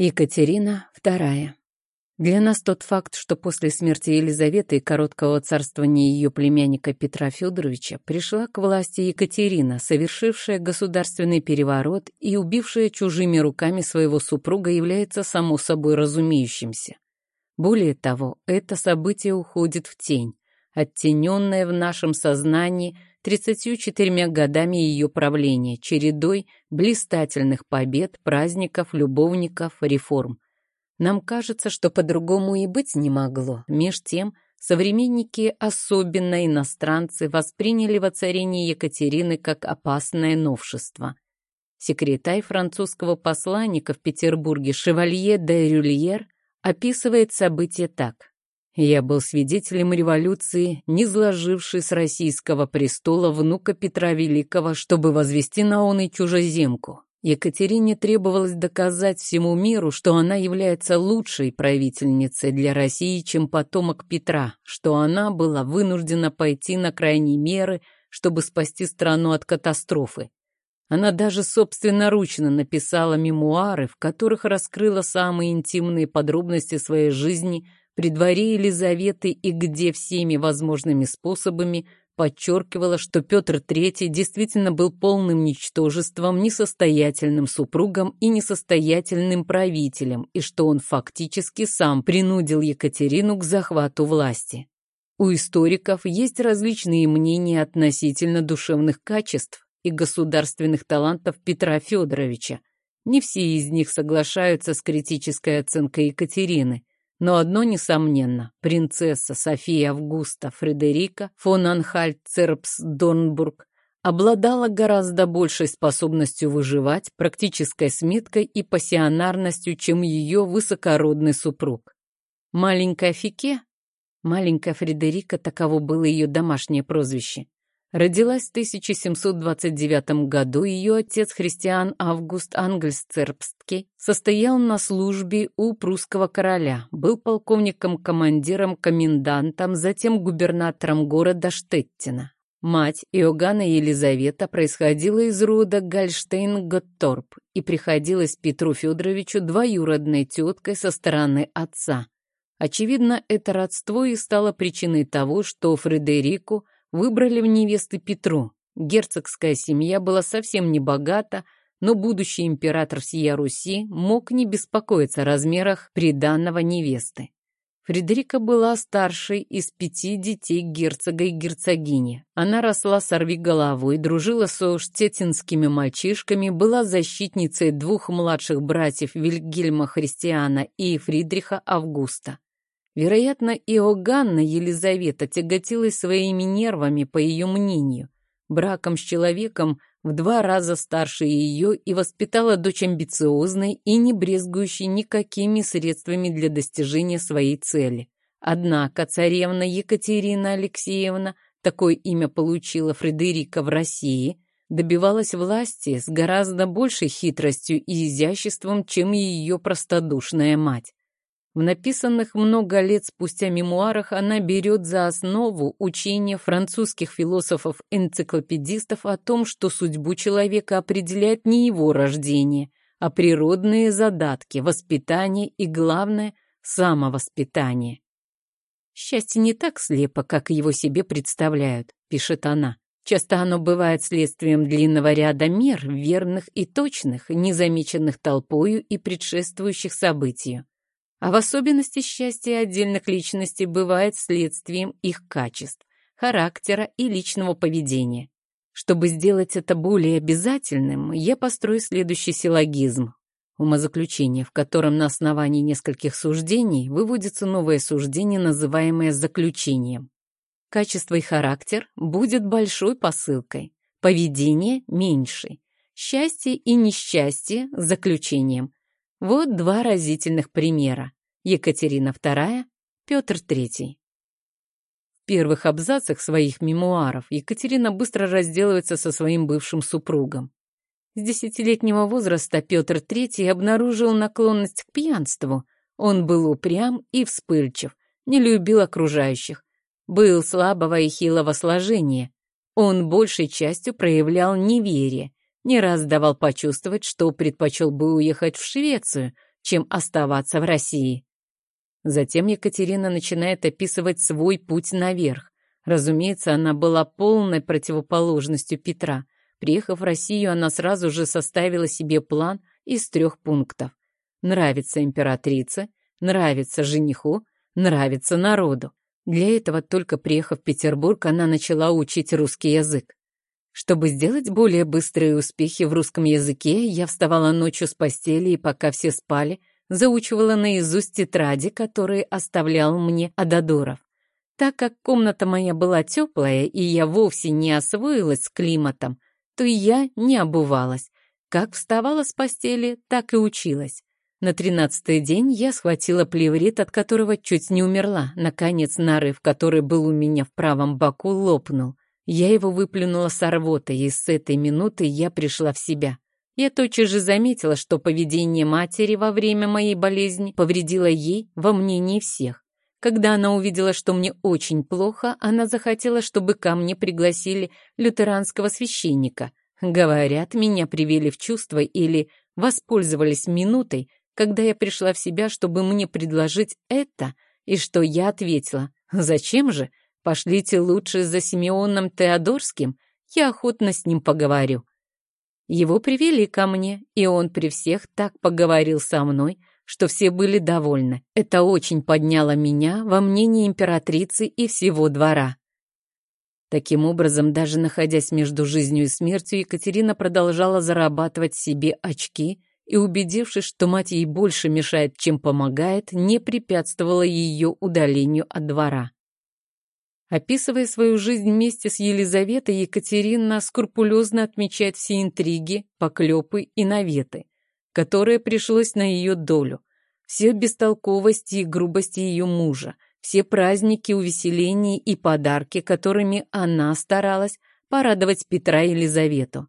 Екатерина II. Для нас тот факт, что после смерти Елизаветы и короткого царствования ее племянника Петра Федоровича пришла к власти Екатерина, совершившая государственный переворот и убившая чужими руками своего супруга, является само собой разумеющимся. Более того, это событие уходит в тень, оттененное в нашем сознании 34 годами ее правления, чередой блистательных побед, праздников, любовников, реформ. Нам кажется, что по-другому и быть не могло. Меж тем, современники, особенно иностранцы, восприняли воцарение Екатерины как опасное новшество. Секретарь французского посланника в Петербурге Шевалье де Рюльер описывает события так. Я был свидетелем революции, не сложившей с российского престола внука Петра Великого, чтобы возвести на он и чужеземку. Екатерине требовалось доказать всему миру, что она является лучшей правительницей для России, чем потомок Петра, что она была вынуждена пойти на крайние меры, чтобы спасти страну от катастрофы. Она даже собственноручно написала мемуары, в которых раскрыла самые интимные подробности своей жизни – при дворе Елизаветы и где всеми возможными способами подчеркивала, что Петр III действительно был полным ничтожеством, несостоятельным супругом и несостоятельным правителем, и что он фактически сам принудил Екатерину к захвату власти. У историков есть различные мнения относительно душевных качеств и государственных талантов Петра Федоровича. Не все из них соглашаются с критической оценкой Екатерины. Но одно несомненно, принцесса София Августа Фредерика фон Анхальт-Церпс-Дорнбург обладала гораздо большей способностью выживать, практической сметкой и пассионарностью, чем ее высокородный супруг. Маленькая Фике, маленькая Фредерика, таково было ее домашнее прозвище, Родилась в 1729 году, ее отец Христиан Август Ангельсцербстки состоял на службе у прусского короля, был полковником-командиром, комендантом, затем губернатором города Штеттина. Мать Иоганна Елизавета происходила из рода Гальштейн-Готторп и приходилась Петру Федоровичу двоюродной теткой со стороны отца. Очевидно, это родство и стало причиной того, что Фредерику – выбрали в невесты Петру. Герцогская семья была совсем не богата, но будущий император всея Руси мог не беспокоиться о размерах приданного невесты. Фредерика была старшей из пяти детей герцога и герцогини. Она росла сорви головой, дружила со штетинскими мальчишками, была защитницей двух младших братьев Вильгельма Христиана и Фридриха Августа. Вероятно, Иоганна Елизавета тяготилась своими нервами, по ее мнению, браком с человеком в два раза старше ее и воспитала дочь амбициозной и не брезгующей никакими средствами для достижения своей цели. Однако царевна Екатерина Алексеевна, такое имя получила Фредерика в России, добивалась власти с гораздо большей хитростью и изяществом, чем ее простодушная мать. В написанных много лет спустя мемуарах она берет за основу учение французских философов-энциклопедистов о том, что судьбу человека определяет не его рождение, а природные задатки, воспитание и, главное, самовоспитание. «Счастье не так слепо, как его себе представляют», — пишет она. Часто оно бывает следствием длинного ряда мер, верных и точных, незамеченных толпою и предшествующих событию а в особенности счастье отдельных личностей бывает следствием их качеств, характера и личного поведения. Чтобы сделать это более обязательным, я построю следующий силлогизм. Умозаключение, в котором на основании нескольких суждений выводится новое суждение, называемое заключением. Качество и характер будет большой посылкой, поведение – меньшей, счастье и несчастье – заключением, вот два разительных примера. Екатерина II, Петр III. В первых абзацах своих мемуаров Екатерина быстро разделывается со своим бывшим супругом. С десятилетнего возраста Петр III обнаружил наклонность к пьянству. Он был упрям и вспыльчив, не любил окружающих, был слабого и хилого сложения. Он большей частью проявлял неверие, не раз давал почувствовать, что предпочел бы уехать в Швецию, чем оставаться в России. Затем Екатерина начинает описывать свой путь наверх. Разумеется, она была полной противоположностью Петра. Приехав в Россию, она сразу же составила себе план из трех пунктов. Нравится императрице, нравится жениху, нравится народу. Для этого, только приехав в Петербург, она начала учить русский язык. Чтобы сделать более быстрые успехи в русском языке, я вставала ночью с постели и пока все спали, заучивала наизусть тетради, которые оставлял мне Ададуров. Так как комната моя была теплая, и я вовсе не освоилась с климатом, то я не обувалась. Как вставала с постели, так и училась. На тринадцатый день я схватила плеврит, от которого чуть не умерла. Наконец, нарыв, который был у меня в правом боку, лопнул. Я его выплюнула с рвотой, и с этой минуты я пришла в себя. Я тотчас же заметила, что поведение матери во время моей болезни повредило ей во мнении всех. Когда она увидела, что мне очень плохо, она захотела, чтобы ко мне пригласили лютеранского священника. Говорят, меня привели в чувство или воспользовались минутой, когда я пришла в себя, чтобы мне предложить это, и что я ответила, «Зачем же? Пошлите лучше за Симеоном Теодорским, я охотно с ним поговорю». Его привели ко мне, и он при всех так поговорил со мной, что все были довольны. Это очень подняло меня во мнении императрицы и всего двора. Таким образом, даже находясь между жизнью и смертью, Екатерина продолжала зарабатывать себе очки и, убедившись, что мать ей больше мешает, чем помогает, не препятствовала ее удалению от двора. Описывая свою жизнь вместе с Елизаветой, Екатерина скрупулезно отмечает все интриги, поклепы и наветы, которые пришлось на ее долю, все бестолковости и грубости ее мужа, все праздники, увеселения и подарки, которыми она старалась порадовать Петра и Елизавету.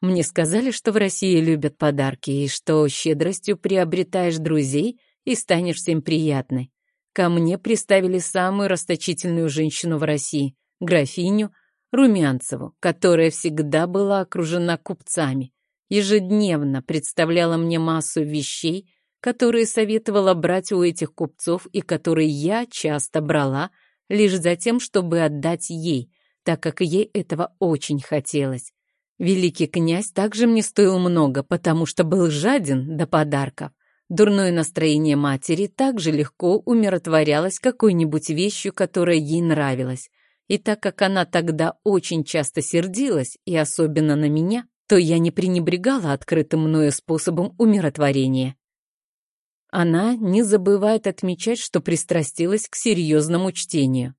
Мне сказали, что в России любят подарки, и что щедростью приобретаешь друзей и станешь всем приятной. Ко мне приставили самую расточительную женщину в России, графиню Румянцеву, которая всегда была окружена купцами, ежедневно представляла мне массу вещей, которые советовала брать у этих купцов и которые я часто брала, лишь за тем, чтобы отдать ей, так как ей этого очень хотелось. Великий князь также мне стоил много, потому что был жаден до подарков. Дурное настроение матери также легко умиротворялось какой-нибудь вещью, которая ей нравилась. И так как она тогда очень часто сердилась, и особенно на меня, то я не пренебрегала открытым мною способом умиротворения. Она не забывает отмечать, что пристрастилась к серьезному чтению.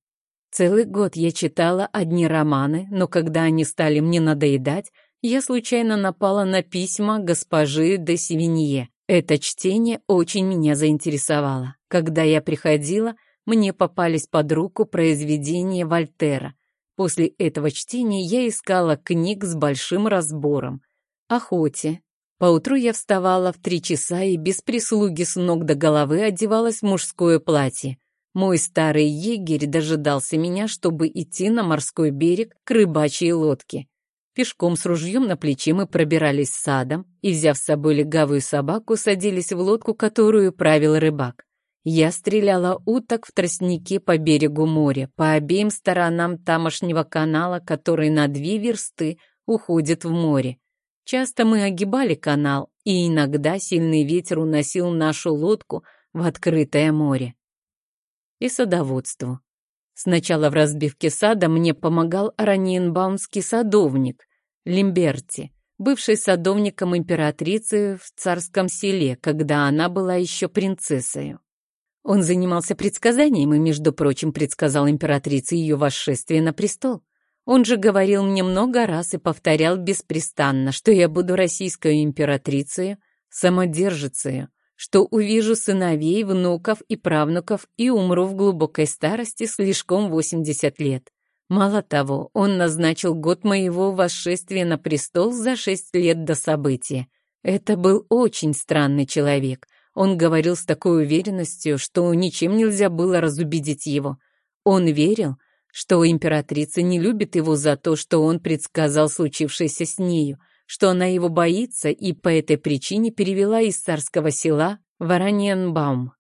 Целый год я читала одни романы, но когда они стали мне надоедать, я случайно напала на письма госпожи де Севинье. Это чтение очень меня заинтересовало. Когда я приходила, мне попались под руку произведения Вольтера. После этого чтения я искала книг с большим разбором. Охоте. Поутру я вставала в три часа и без прислуги с ног до головы одевалась в мужское платье. Мой старый егерь дожидался меня, чтобы идти на морской берег к рыбачьей лодке. Пешком с ружьем на плече мы пробирались садом и, взяв с собой легавую собаку, садились в лодку, которую правил рыбак. Я стреляла уток в тростнике по берегу моря, по обеим сторонам тамошнего канала, который на две версты уходит в море. Часто мы огибали канал, и иногда сильный ветер уносил нашу лодку в открытое море и садоводству. Сначала в разбивке сада мне помогал ораниенбаумский садовник Лимберти, бывший садовником императрицы в царском селе, когда она была еще принцессой. Он занимался предсказанием и, между прочим, предсказал императрице ее восшествие на престол. Он же говорил мне много раз и повторял беспрестанно, что я буду российской императрицей, самодержицей, что увижу сыновей, внуков и правнуков и умру в глубокой старости слишком 80 лет. Мало того, он назначил год моего восшествия на престол за шесть лет до события. Это был очень странный человек. Он говорил с такой уверенностью, что ничем нельзя было разубедить его. Он верил, что императрица не любит его за то, что он предсказал случившееся с нею – что она его боится и по этой причине перевела из царского села Вараньенбаум.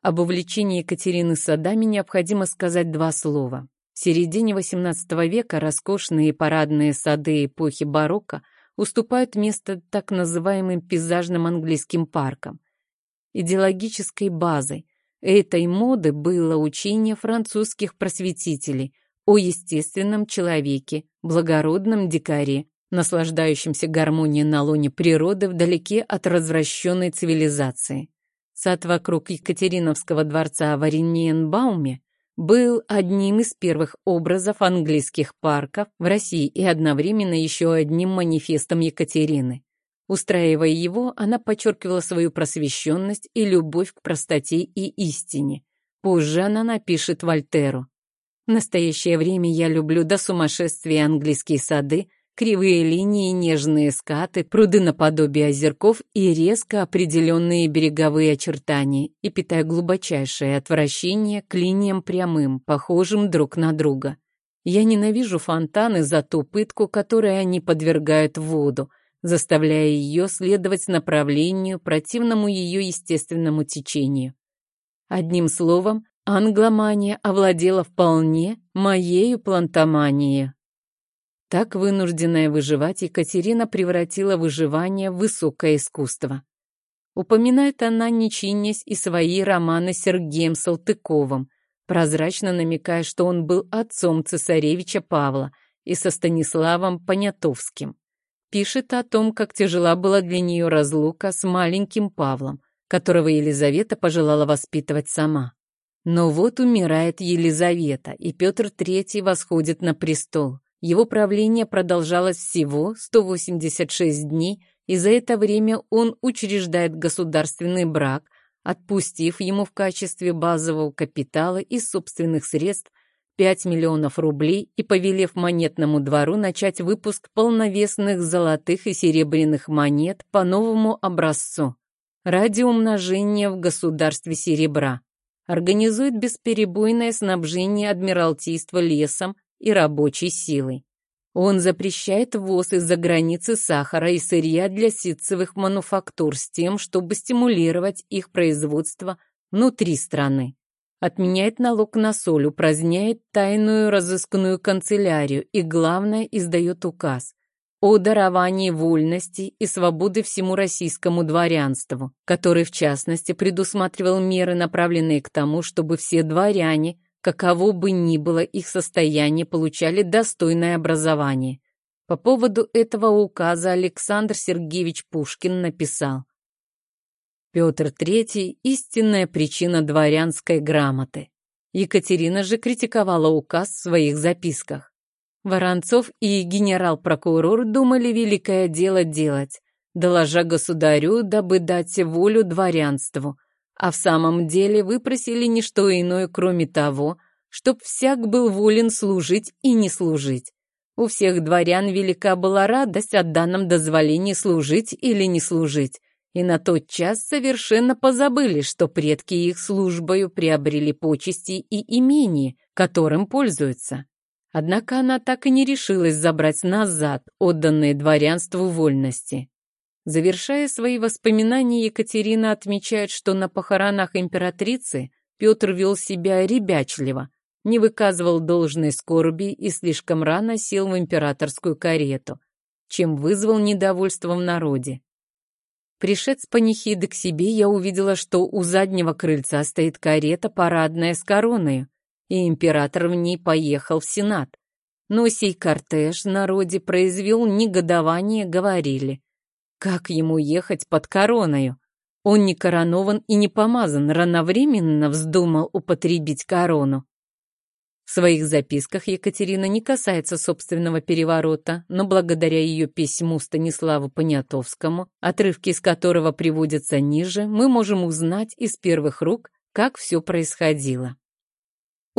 Об увлечении Екатерины садами необходимо сказать два слова. В середине XVIII века роскошные парадные сады эпохи барокко уступают место так называемым пейзажным английским паркам. Идеологической базой этой моды было учение французских просветителей о естественном человеке, благородном дикаре, наслаждающемся гармонией на лоне природы вдалеке от развращенной цивилизации. Сад вокруг Екатериновского дворца в Ореньенбауме был одним из первых образов английских парков в России и одновременно еще одним манифестом Екатерины. Устраивая его, она подчеркивала свою просвещенность и любовь к простоте и истине. Позже она напишет Вольтеру. В настоящее время я люблю до сумасшествия английские сады, Кривые линии, нежные скаты, пруды наподобие озерков и резко определенные береговые очертания, и питая глубочайшее отвращение к линиям прямым, похожим друг на друга. Я ненавижу фонтаны за ту пытку, которой они подвергают воду, заставляя ее следовать направлению, противному ее естественному течению. Одним словом, англомания овладела вполне моею плантоманией. Так вынужденная выживать Екатерина превратила выживание в высокое искусство. Упоминает она, не чинясь, и свои романы с Сергеем Салтыковым, прозрачно намекая, что он был отцом цесаревича Павла и со Станиславом Понятовским. Пишет о том, как тяжела была для нее разлука с маленьким Павлом, которого Елизавета пожелала воспитывать сама. Но вот умирает Елизавета, и Петр III восходит на престол. Его правление продолжалось всего 186 дней, и за это время он учреждает государственный брак, отпустив ему в качестве базового капитала из собственных средств 5 миллионов рублей и повелев монетному двору начать выпуск полновесных золотых и серебряных монет по новому образцу ради умножения в государстве серебра. Организует бесперебойное снабжение Адмиралтейства лесом и рабочей силой. Он запрещает ввоз из-за границы сахара и сырья для ситцевых мануфактур с тем, чтобы стимулировать их производство внутри страны. Отменяет налог на соль, упраздняет тайную разыскную канцелярию и, главное, издает указ о даровании вольности и свободы всему российскому дворянству, который, в частности, предусматривал меры, направленные к тому, чтобы все дворяне – каково бы ни было их состояние, получали достойное образование. По поводу этого указа Александр Сергеевич Пушкин написал «Петр III – истинная причина дворянской грамоты». Екатерина же критиковала указ в своих записках. Воронцов и генерал-прокурор думали великое дело делать, доложа государю, дабы дать волю дворянству – а в самом деле выпросили не что иное, кроме того, чтоб всяк был волен служить и не служить. У всех дворян велика была радость от данном дозволении служить или не служить, и на тот час совершенно позабыли, что предки их службою приобрели почести и имение, которым пользуются. Однако она так и не решилась забрать назад отданные дворянству вольности. Завершая свои воспоминания, Екатерина отмечает, что на похоронах императрицы Петр вел себя ребячливо, не выказывал должной скорби и слишком рано сел в императорскую карету, чем вызвал недовольство в народе. Пришед с панихиды к себе, я увидела, что у заднего крыльца стоит карета парадная с короной, и император в ней поехал в Сенат. Но сей кортеж в народе произвел негодование, говорили – как ему ехать под короною? Он не коронован и не помазан, рановременно вздумал употребить корону. В своих записках Екатерина не касается собственного переворота, но благодаря ее письму Станиславу Понятовскому, отрывки из которого приводятся ниже, мы можем узнать из первых рук, как все происходило.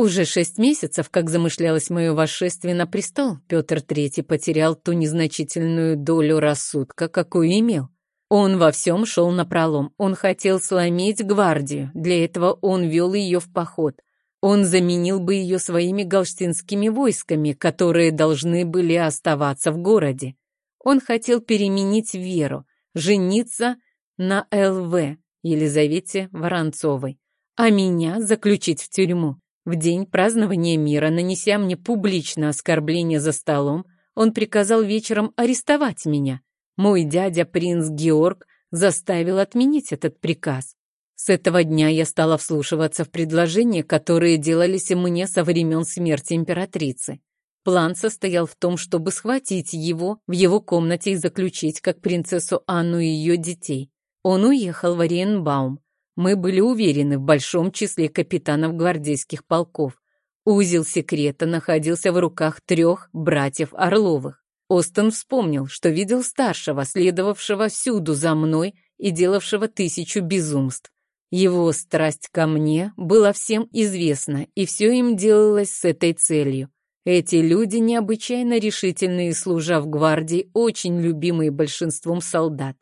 Уже шесть месяцев, как замышлялось мое восшествие на престол, Петр III потерял ту незначительную долю рассудка, какую имел. Он во всем шел напролом. Он хотел сломить гвардию. Для этого он вел ее в поход. Он заменил бы ее своими галштинскими войсками, которые должны были оставаться в городе. Он хотел переменить веру, жениться на ЛВ, Елизавете Воронцовой, а меня заключить в тюрьму. В день празднования мира, нанеся мне публичное оскорбление за столом, он приказал вечером арестовать меня. Мой дядя принц Георг заставил отменить этот приказ. С этого дня я стала вслушиваться в предложения, которые делались мне со времен смерти императрицы. План состоял в том, чтобы схватить его в его комнате и заключить как принцессу Анну и ее детей. Он уехал в Ориенбаум. Мы были уверены в большом числе капитанов гвардейских полков. Узел секрета находился в руках трех братьев Орловых. Остон вспомнил, что видел старшего, следовавшего всюду за мной и делавшего тысячу безумств. Его страсть ко мне была всем известна, и все им делалось с этой целью. Эти люди необычайно решительные, служа в гвардии, очень любимые большинством солдат.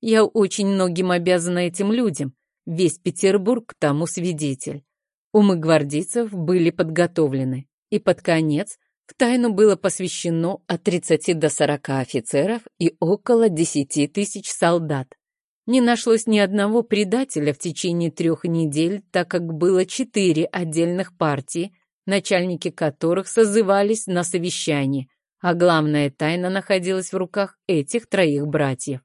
Я очень многим обязана этим людям. Весь Петербург тому свидетель. Умы гвардейцев были подготовлены. И под конец в тайну было посвящено от 30 до 40 офицеров и около 10 тысяч солдат. Не нашлось ни одного предателя в течение трех недель, так как было четыре отдельных партии – начальники которых созывались на совещание, а главная тайна находилась в руках этих троих братьев.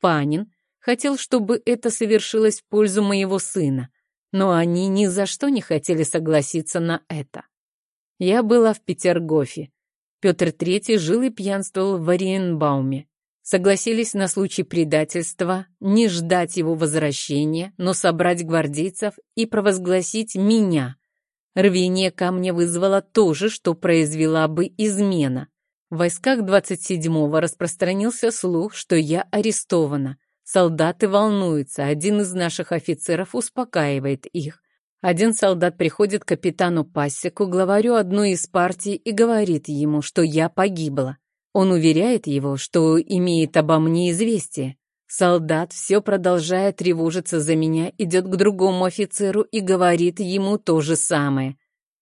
Панин хотел, чтобы это совершилось в пользу моего сына, но они ни за что не хотели согласиться на это. Я была в Петергофе. Петр III жил и пьянствовал в Ориенбауме. Согласились на случай предательства не ждать его возвращения, но собрать гвардейцев и провозгласить меня, Рвение ко мне вызвало то же, что произвела бы измена. В войсках 27-го распространился слух, что я арестована. Солдаты волнуются, один из наших офицеров успокаивает их. Один солдат приходит к капитану Пассику, главарю одной из партий, и говорит ему, что я погибла. Он уверяет его, что имеет обо мне известие. Солдат, все продолжая тревожиться за меня, идет к другому офицеру и говорит ему то же самое.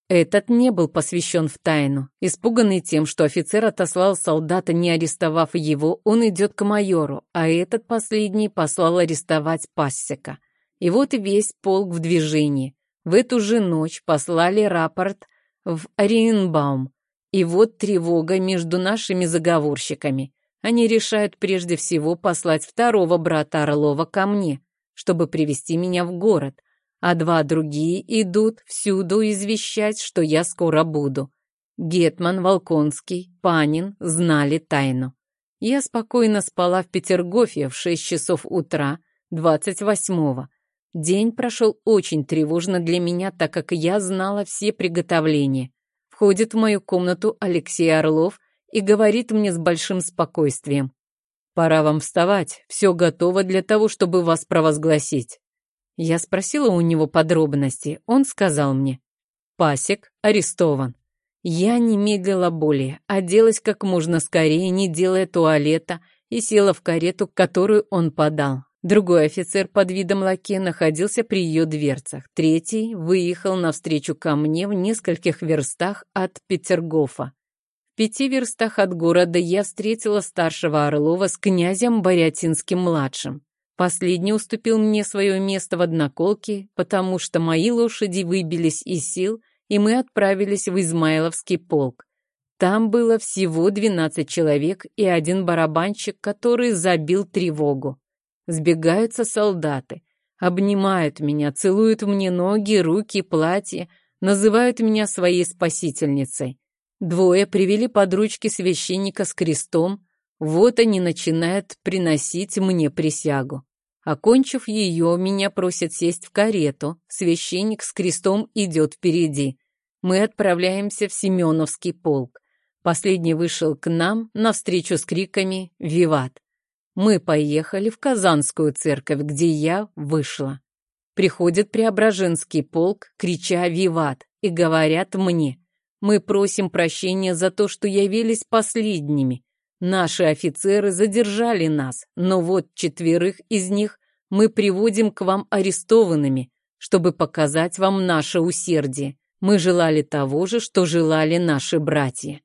Этот не был посвящен в тайну. Испуганный тем, что офицер отослал солдата, не арестовав его, он идет к майору, а этот последний послал арестовать пассека. И вот весь полк в движении. В эту же ночь послали рапорт в Ориенбаум. И вот тревога между нашими заговорщиками. Они решают прежде всего послать второго брата Орлова ко мне, чтобы привести меня в город, а два другие идут всюду извещать, что я скоро буду. Гетман, Волконский, Панин знали тайну. Я спокойно спала в Петергофе в шесть часов утра, 28-го. День прошел очень тревожно для меня, так как я знала все приготовления. Входит в мою комнату Алексей Орлов и говорит мне с большим спокойствием. «Пора вам вставать, все готово для того, чтобы вас провозгласить». Я спросила у него подробности, он сказал мне. «Пасек арестован». Я не медлила более, оделась как можно скорее, не делая туалета, и села в карету, которую он подал. Другой офицер под видом лаке находился при ее дверцах. Третий выехал навстречу ко мне в нескольких верстах от Петергофа пяти верстах от города я встретила старшего Орлова с князем Борятинским-младшим. Последний уступил мне свое место в одноколке, потому что мои лошади выбились из сил, и мы отправились в Измайловский полк. Там было всего 12 человек и один барабанщик, который забил тревогу. Сбегаются солдаты, обнимают меня, целуют мне ноги, руки, платье, называют меня своей спасительницей. Двое привели под ручки священника с крестом, вот они начинают приносить мне присягу. Окончив ее, меня просят сесть в карету, священник с крестом идет впереди. Мы отправляемся в Семеновский полк. Последний вышел к нам навстречу с криками «Виват!». Мы поехали в Казанскую церковь, где я вышла. Приходит Преображенский полк, крича «Виват!» и говорят мне – мы просим прощения за то, что явились последними. Наши офицеры задержали нас, но вот четверых из них мы приводим к вам арестованными, чтобы показать вам наше усердие. Мы желали того же, что желали наши братья.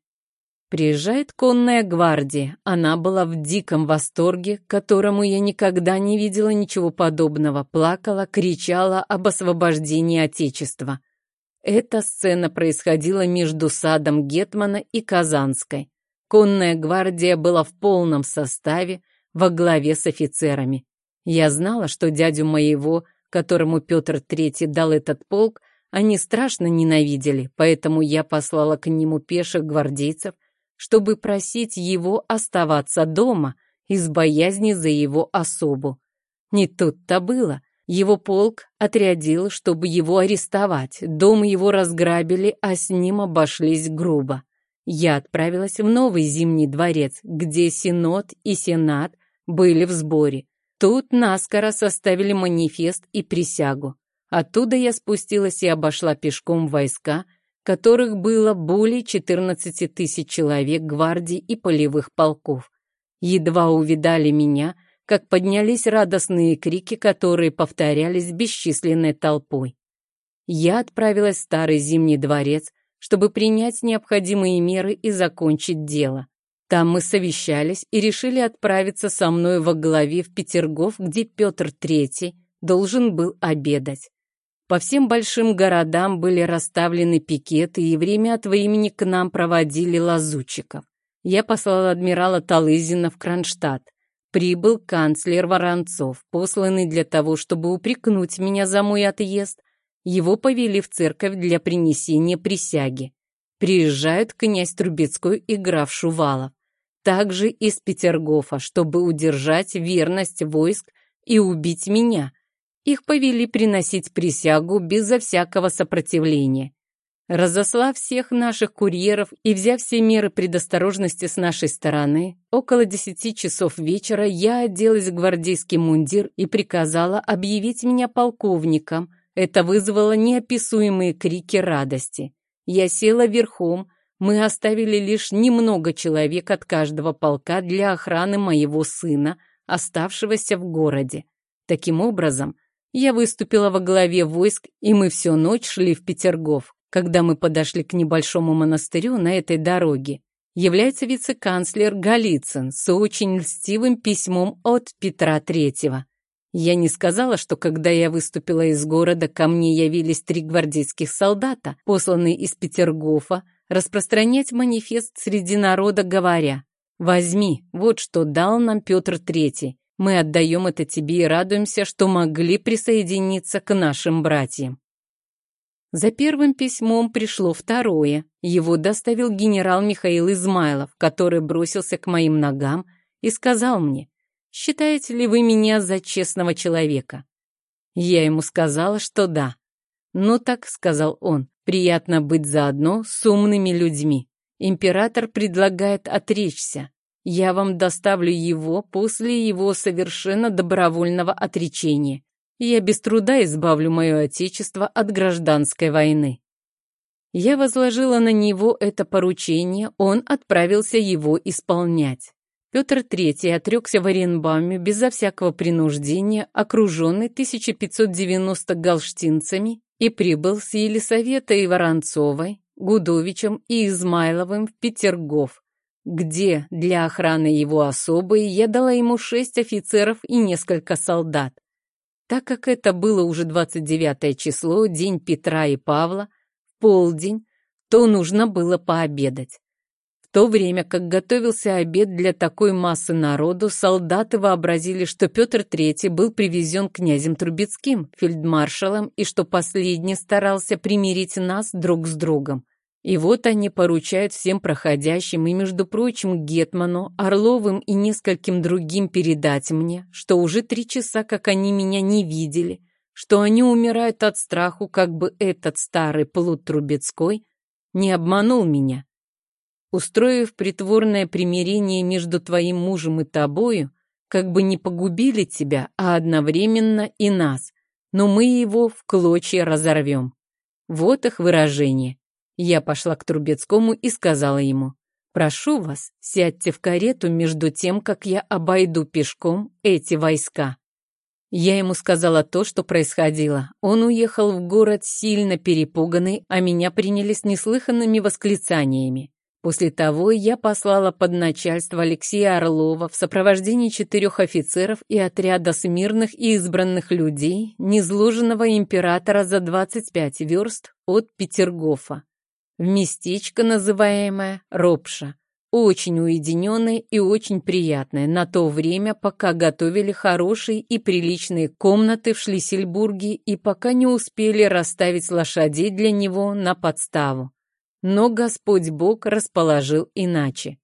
Приезжает конная гвардия. Она была в диком восторге, которому я никогда не видела ничего подобного. Плакала, кричала об освобождении Отечества. Эта сцена происходила между садом Гетмана и Казанской. Конная гвардия была в полном составе, во главе с офицерами. Я знала, что дядю моего, которому Петр III дал этот полк, они страшно ненавидели, поэтому я послала к нему пеших гвардейцев, чтобы просить его оставаться дома из боязни за его особу. Не тут-то было. Его полк отрядил, чтобы его арестовать. Дом его разграбили, а с ним обошлись грубо. Я отправилась в новый Зимний дворец, где Синод и Сенат были в сборе. Тут наскоро составили манифест и присягу. Оттуда я спустилась и обошла пешком войска, которых было более 14 тысяч человек гвардии и полевых полков. Едва увидали меня, как поднялись радостные крики, которые повторялись бесчисленной толпой. Я отправилась в старый зимний дворец, чтобы принять необходимые меры и закончить дело. Там мы совещались и решили отправиться со мной во главе в Петергоф, где Петр III должен был обедать. По всем большим городам были расставлены пикеты, и время от времени к нам проводили лазутчиков. Я послал адмирала Талызина в Кронштадт. Прибыл канцлер Воронцов, посланный для того, чтобы упрекнуть меня за мой отъезд. Его повели в церковь для принесения присяги. Приезжают князь Трубецкой и граф Шувалов. Также из Петергофа, чтобы удержать верность войск и убить меня – их повели приносить присягу безо всякого сопротивления. Разослав всех наших курьеров и взяв все меры предосторожности с нашей стороны, около десяти часов вечера я оделась в гвардейский мундир и приказала объявить меня полковником. Это вызвало неописуемые крики радости. Я села верхом, мы оставили лишь немного человек от каждого полка для охраны моего сына, оставшегося в городе. Таким образом, я выступила во главе войск, и мы всю ночь шли в Петергоф. Когда мы подошли к небольшому монастырю на этой дороге, является вице-канцлер Голицын с очень льстивым письмом от Петра Третьего. Я не сказала, что когда я выступила из города, ко мне явились три гвардейских солдата, посланные из Петергофа, распространять манифест среди народа, говоря, «Возьми, вот что дал нам Петр Третий, мы отдаем это тебе и радуемся, что могли присоединиться к нашим братьям. За первым письмом пришло второе. Его доставил генерал Михаил Измайлов, который бросился к моим ногам и сказал мне, «Считаете ли вы меня за честного человека?» Я ему сказала, что да. «Ну так», — сказал он, — «приятно быть заодно с умными людьми. Император предлагает отречься. Я вам доставлю его после его совершенно добровольного отречения. Я без труда избавлю мое отечество от гражданской войны. Я возложила на него это поручение, он отправился его исполнять. Петр III отрекся в Оренбауме безо всякого принуждения, окруженный 1590 галштинцами, и прибыл с Елисаветой Воронцовой, Гудовичем и Измайловым в Петергоф, где для охраны его особы я дала ему шесть офицеров и несколько солдат. Так как это было уже 29 число, день Петра и Павла, полдень, то нужно было пообедать. В то время, как готовился обед для такой массы народу, солдаты вообразили, что Петр III был привезен князем Трубецким, фельдмаршалом, и что последний старался примирить нас друг с другом. И вот они поручают всем проходящим и, между прочим, Гетману, Орловым и нескольким другим передать мне, что уже три часа, как они меня не видели, что они умирают от страху, как бы этот старый плут Трубецкой не обманул меня. Устроив притворное примирение между твоим мужем и тобою, как бы не погубили тебя, а одновременно и нас, но мы его в клочья разорвем. Вот их выражение. Я пошла к Трубецкому и сказала ему, «Прошу вас, сядьте в карету между тем, как я обойду пешком эти войска». Я ему сказала то, что происходило. Он уехал в город сильно перепуганный, а меня приняли с неслыханными восклицаниями. После того я послала под начальство Алексея Орлова в сопровождении четырех офицеров и отряда смирных и избранных людей, незложенного императора за 25 верст от Петергофа, в местечко, называемое Ропша, очень уединенное и очень приятное на то время, пока готовили хорошие и приличные комнаты в Шлиссельбурге и пока не успели расставить лошадей для него на подставу. Но Господь Бог расположил иначе.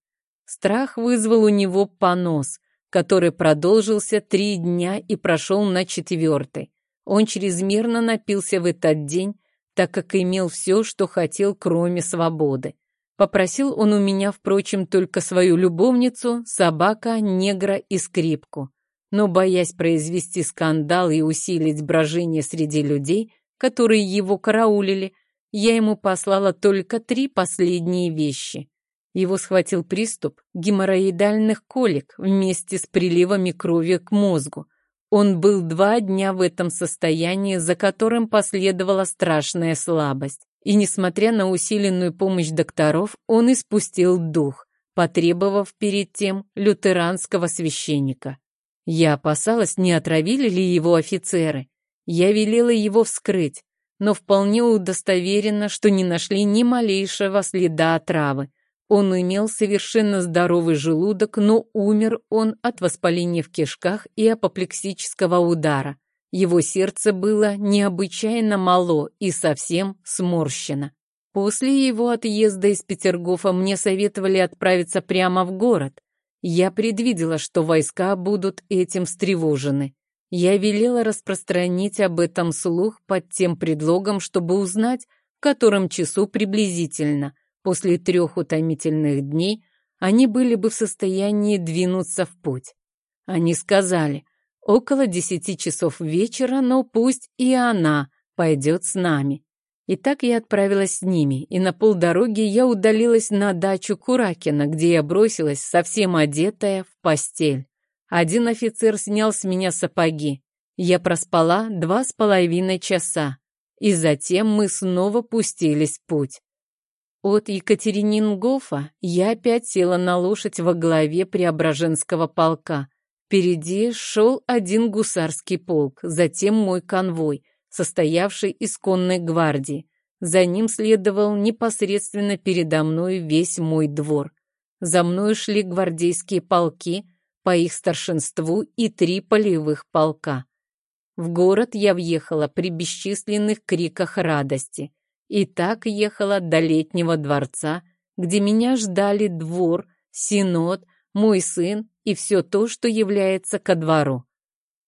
Страх вызвал у него понос, который продолжился три дня и прошел на четвертый. Он чрезмерно напился в этот день, так как имел все, что хотел, кроме свободы. Попросил он у меня, впрочем, только свою любовницу, собака, негра и скрипку. Но, боясь произвести скандал и усилить брожение среди людей, которые его караулили, я ему послала только три последние вещи. Его схватил приступ геморроидальных колик вместе с приливами крови к мозгу. Он был два дня в этом состоянии, за которым последовала страшная слабость. И, несмотря на усиленную помощь докторов, он испустил дух, потребовав перед тем лютеранского священника. Я опасалась, не отравили ли его офицеры. Я велела его вскрыть, но вполне удостоверено, что не нашли ни малейшего следа отравы. Он имел совершенно здоровый желудок, но умер он от воспаления в кишках и апоплексического удара. Его сердце было необычайно мало и совсем сморщено. После его отъезда из Петергофа мне советовали отправиться прямо в город. Я предвидела, что войска будут этим встревожены. Я велела распространить об этом слух под тем предлогом, чтобы узнать, в котором часу приблизительно, после трех утомительных дней, они были бы в состоянии двинуться в путь. Они сказали, около десяти часов вечера, но пусть и она пойдет с нами. И так я отправилась с ними, и на полдороги я удалилась на дачу Куракина, где я бросилась, совсем одетая, в постель. Один офицер снял с меня сапоги. Я проспала два с половиной часа, и затем мы снова пустились в путь. От Екатеринингофа я опять села на лошадь во главе Преображенского полка. Впереди шел один гусарский полк, затем мой конвой, состоявший из конной гвардии. За ним следовал непосредственно передо мной весь мой двор. За мной шли гвардейские полки — по их старшинству и три полевых полка. В город я въехала при бесчисленных криках радости. И так ехала до летнего дворца, где меня ждали двор, синод, мой сын и все то, что является ко двору.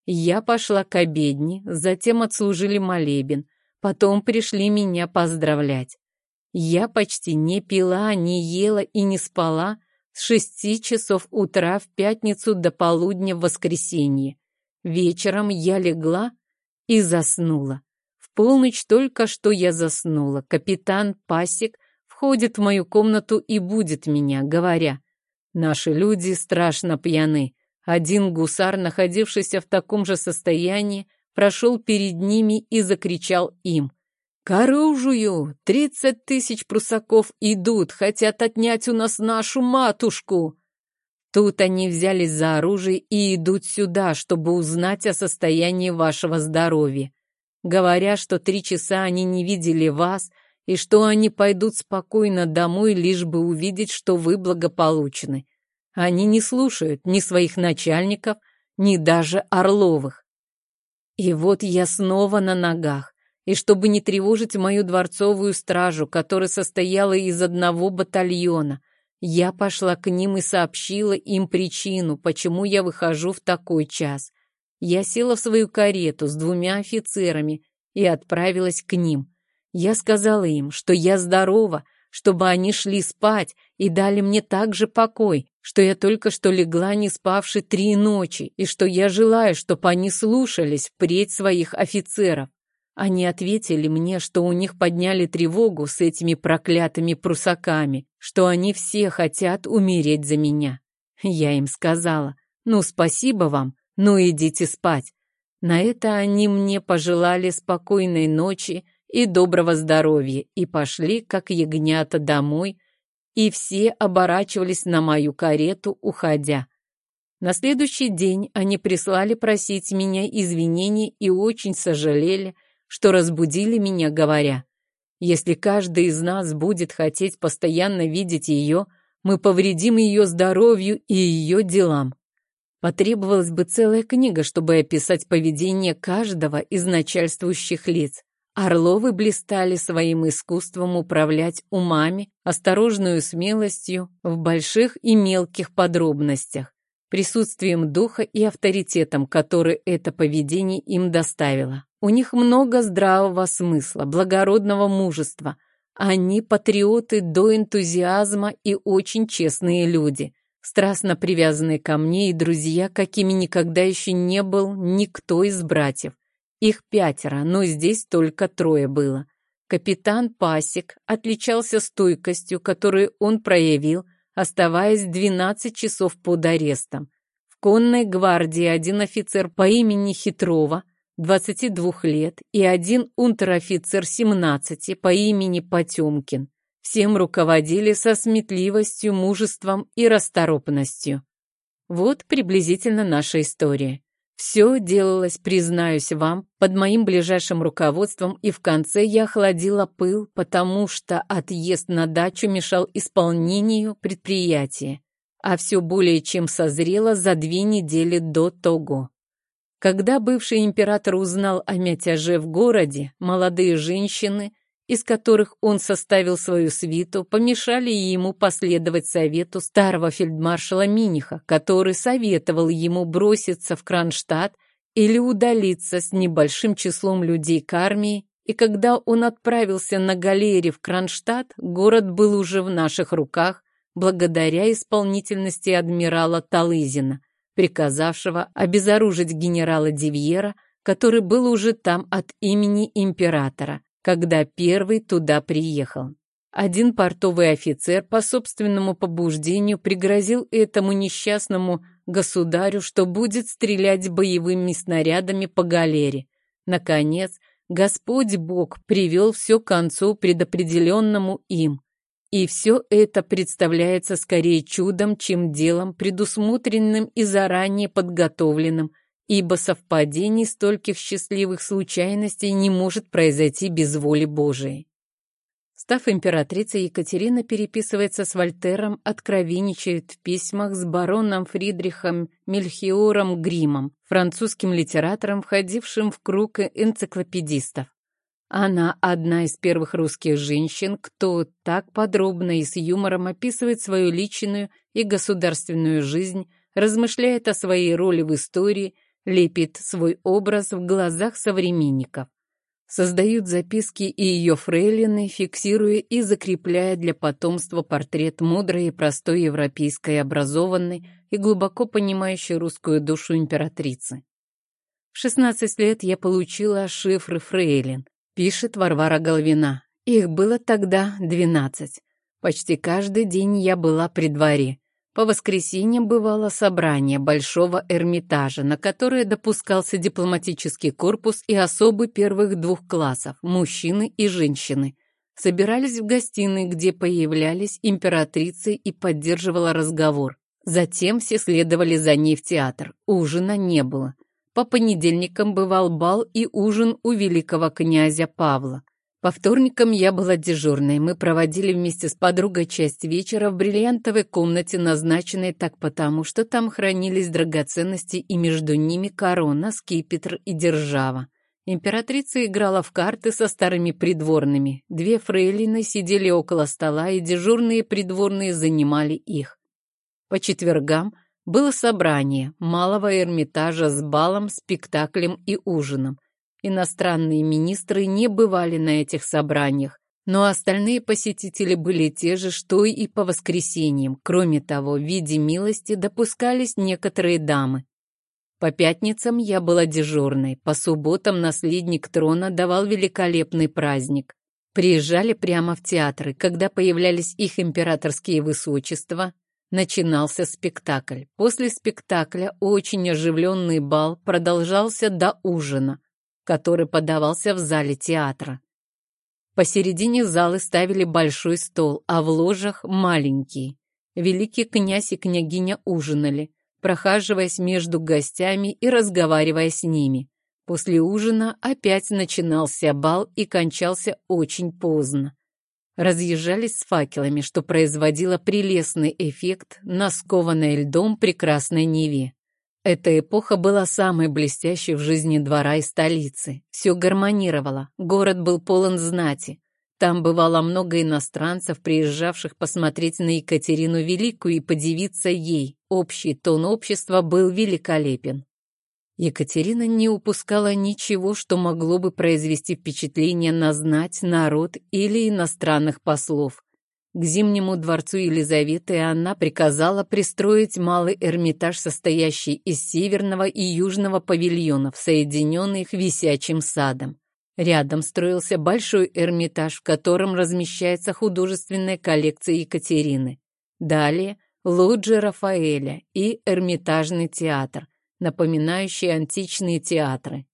Я пошла к обедне, затем отслужили молебен, потом пришли меня поздравлять. Я почти не пила, не ела и не спала, с шести часов утра в пятницу до полудня в воскресенье. Вечером я легла и заснула. В полночь только что я заснула. Капитан Пасик входит в мою комнату и будет меня, говоря, «Наши люди страшно пьяны. Один гусар, находившийся в таком же состоянии, прошел перед ними и закричал им, «К оружию! Тридцать тысяч прусаков идут, хотят отнять у нас нашу матушку!» Тут они взялись за оружие и идут сюда, чтобы узнать о состоянии вашего здоровья. Говоря, что три часа они не видели вас, и что они пойдут спокойно домой, лишь бы увидеть, что вы благополучны. Они не слушают ни своих начальников, ни даже Орловых. И вот я снова на ногах и чтобы не тревожить мою дворцовую стражу, которая состояла из одного батальона, я пошла к ним и сообщила им причину, почему я выхожу в такой час. Я села в свою карету с двумя офицерами и отправилась к ним. Я сказала им, что я здорова, чтобы они шли спать и дали мне также покой, что я только что легла не спавши три ночи, и что я желаю, чтобы они слушались впредь своих офицеров. Они ответили мне, что у них подняли тревогу с этими проклятыми прусаками, что они все хотят умереть за меня. Я им сказала, ну спасибо вам, ну идите спать. На это они мне пожелали спокойной ночи и доброго здоровья и пошли, как ягнята, домой, и все оборачивались на мою карету, уходя. На следующий день они прислали просить меня извинений и очень сожалели, что разбудили меня, говоря, «Если каждый из нас будет хотеть постоянно видеть ее, мы повредим ее здоровью и ее делам». Потребовалась бы целая книга, чтобы описать поведение каждого из начальствующих лиц. Орловы блистали своим искусством управлять умами, осторожную смелостью в больших и мелких подробностях присутствием духа и авторитетом, который это поведение им доставило. У них много здравого смысла, благородного мужества. Они патриоты до энтузиазма и очень честные люди, страстно привязанные ко мне и друзья, какими никогда еще не был никто из братьев. Их пятеро, но здесь только трое было. Капитан Пасик отличался стойкостью, которую он проявил – оставаясь 12 часов под арестом. В конной гвардии один офицер по имени Хитрова, 22 лет, и один унтер-офицер 17 по имени Потемкин. Всем руководили со сметливостью, мужеством и расторопностью. Вот приблизительно наша история. Все делалось, признаюсь вам, под моим ближайшим руководством, и в конце я охладила пыл, потому что отъезд на дачу мешал исполнению предприятия, а все более чем созрело за две недели до того. Когда бывший император узнал о мятеже в городе, молодые женщины из которых он составил свою свиту, помешали ему последовать совету старого фельдмаршала Миниха, который советовал ему броситься в Кронштадт или удалиться с небольшим числом людей к армии, и когда он отправился на галере в Кронштадт, город был уже в наших руках благодаря исполнительности адмирала Талызина, приказавшего обезоружить генерала Дивьера, который был уже там от имени императора когда первый туда приехал. Один портовый офицер по собственному побуждению пригрозил этому несчастному государю, что будет стрелять боевыми снарядами по галере. Наконец, Господь Бог привел все к концу предопределенному им. И все это представляется скорее чудом, чем делом, предусмотренным и заранее подготовленным, ибо совпадений стольких счастливых случайностей не может произойти без воли Божией. Став императрицей, Екатерина переписывается с Вольтером, откровенничает в письмах с бароном Фридрихом Мельхиором Гримом, французским литератором, входившим в круг энциклопедистов. Она одна из первых русских женщин, кто так подробно и с юмором описывает свою личную и государственную жизнь, размышляет о своей роли в истории – лепит свой образ в глазах современников. Создают записки и ее фрейлины, фиксируя и закрепляя для потомства портрет мудрой и простой европейской образованной и глубоко понимающей русскую душу императрицы. В 16 лет я получила шифры фрейлин, пишет Варвара Головина. Их было тогда 12. Почти каждый день я была при дворе. По воскресеньям бывало собрание Большого Эрмитажа, на которое допускался дипломатический корпус и особы первых двух классов, мужчины и женщины. Собирались в гостиной, где появлялись императрицы и поддерживала разговор. Затем все следовали за ней в театр. Ужина не было. По понедельникам бывал бал и ужин у великого князя Павла. По вторникам я была дежурной. Мы проводили вместе с подругой часть вечера в бриллиантовой комнате, назначенной так потому, что там хранились драгоценности и между ними корона, скипетр и держава. Императрица играла в карты со старыми придворными. Две фрейлины сидели около стола, и дежурные придворные занимали их. По четвергам было собрание малого Эрмитажа с балом, спектаклем и ужином. Иностранные министры не бывали на этих собраниях, но остальные посетители были те же, что и по воскресеньям. Кроме того, в виде милости допускались некоторые дамы. По пятницам я была дежурной, по субботам наследник трона давал великолепный праздник. Приезжали прямо в театры, когда появлялись их императорские высочества, начинался спектакль. После спектакля очень оживленный бал продолжался до ужина, который подавался в зале театра. Посередине залы ставили большой стол, а в ложах маленький. Великий князь и княгиня ужинали, прохаживаясь между гостями и разговаривая с ними. После ужина опять начинался бал и кончался очень поздно. Разъезжались с факелами, что производило прелестный эффект на скованной льдом прекрасной Неве. Эта эпоха была самой блестящей в жизни двора и столицы. Все гармонировало, город был полон знати. Там бывало много иностранцев, приезжавших посмотреть на Екатерину Великую и подивиться ей. Общий тон общества был великолепен. Екатерина не упускала ничего, что могло бы произвести впечатление на знать, народ или иностранных послов. К Зимнему дворцу Елизаветы она приказала пристроить малый Эрмитаж, состоящий из северного и южного павильонов, соединенных висячим садом. Рядом строился большой Эрмитаж, в котором размещается художественная коллекция Екатерины. Далее лоджия Рафаэля и Эрмитажный театр, напоминающий античные театры.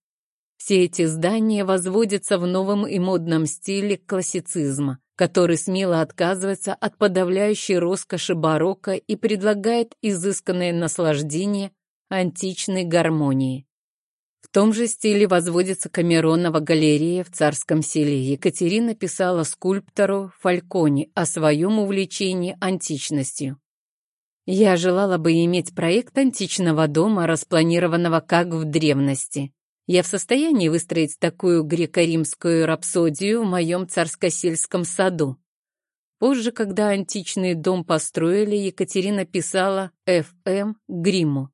Все эти здания возводятся в новом и модном стиле классицизма, который смело отказывается от подавляющей роскоши барокко и предлагает изысканное наслаждение античной гармонии. В том же стиле возводится Камеронова галерея в Царском селе. Екатерина писала скульптору Фалькони о своем увлечении античностью. «Я желала бы иметь проект античного дома, распланированного как в древности. Я в состоянии выстроить такую греко-римскую рапсодию в моем царско-сельском саду. Позже, когда античный дом построили, Екатерина писала Ф.М. Гриму.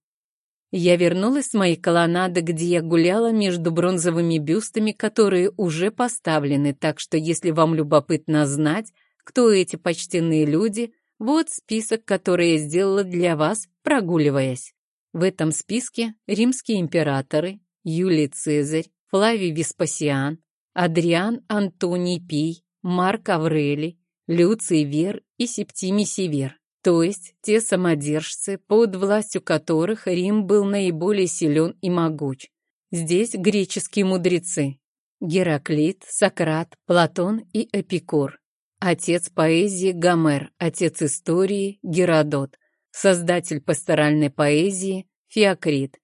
Я вернулась с моей колоннады, где я гуляла между бронзовыми бюстами, которые уже поставлены, так что если вам любопытно знать, кто эти почтенные люди, вот список, который я сделала для вас, прогуливаясь. В этом списке римские императоры, Юлий Цезарь, Флавий Веспасиан, Адриан Антоний Пий, Марк Аврелий, Люций Вер и Септимий Север, то есть те самодержцы, под властью которых Рим был наиболее силен и могуч. Здесь греческие мудрецы – Гераклит, Сократ, Платон и Эпикур. Отец поэзии – Гомер, отец истории – Геродот, создатель пасторальной поэзии – Феокрит,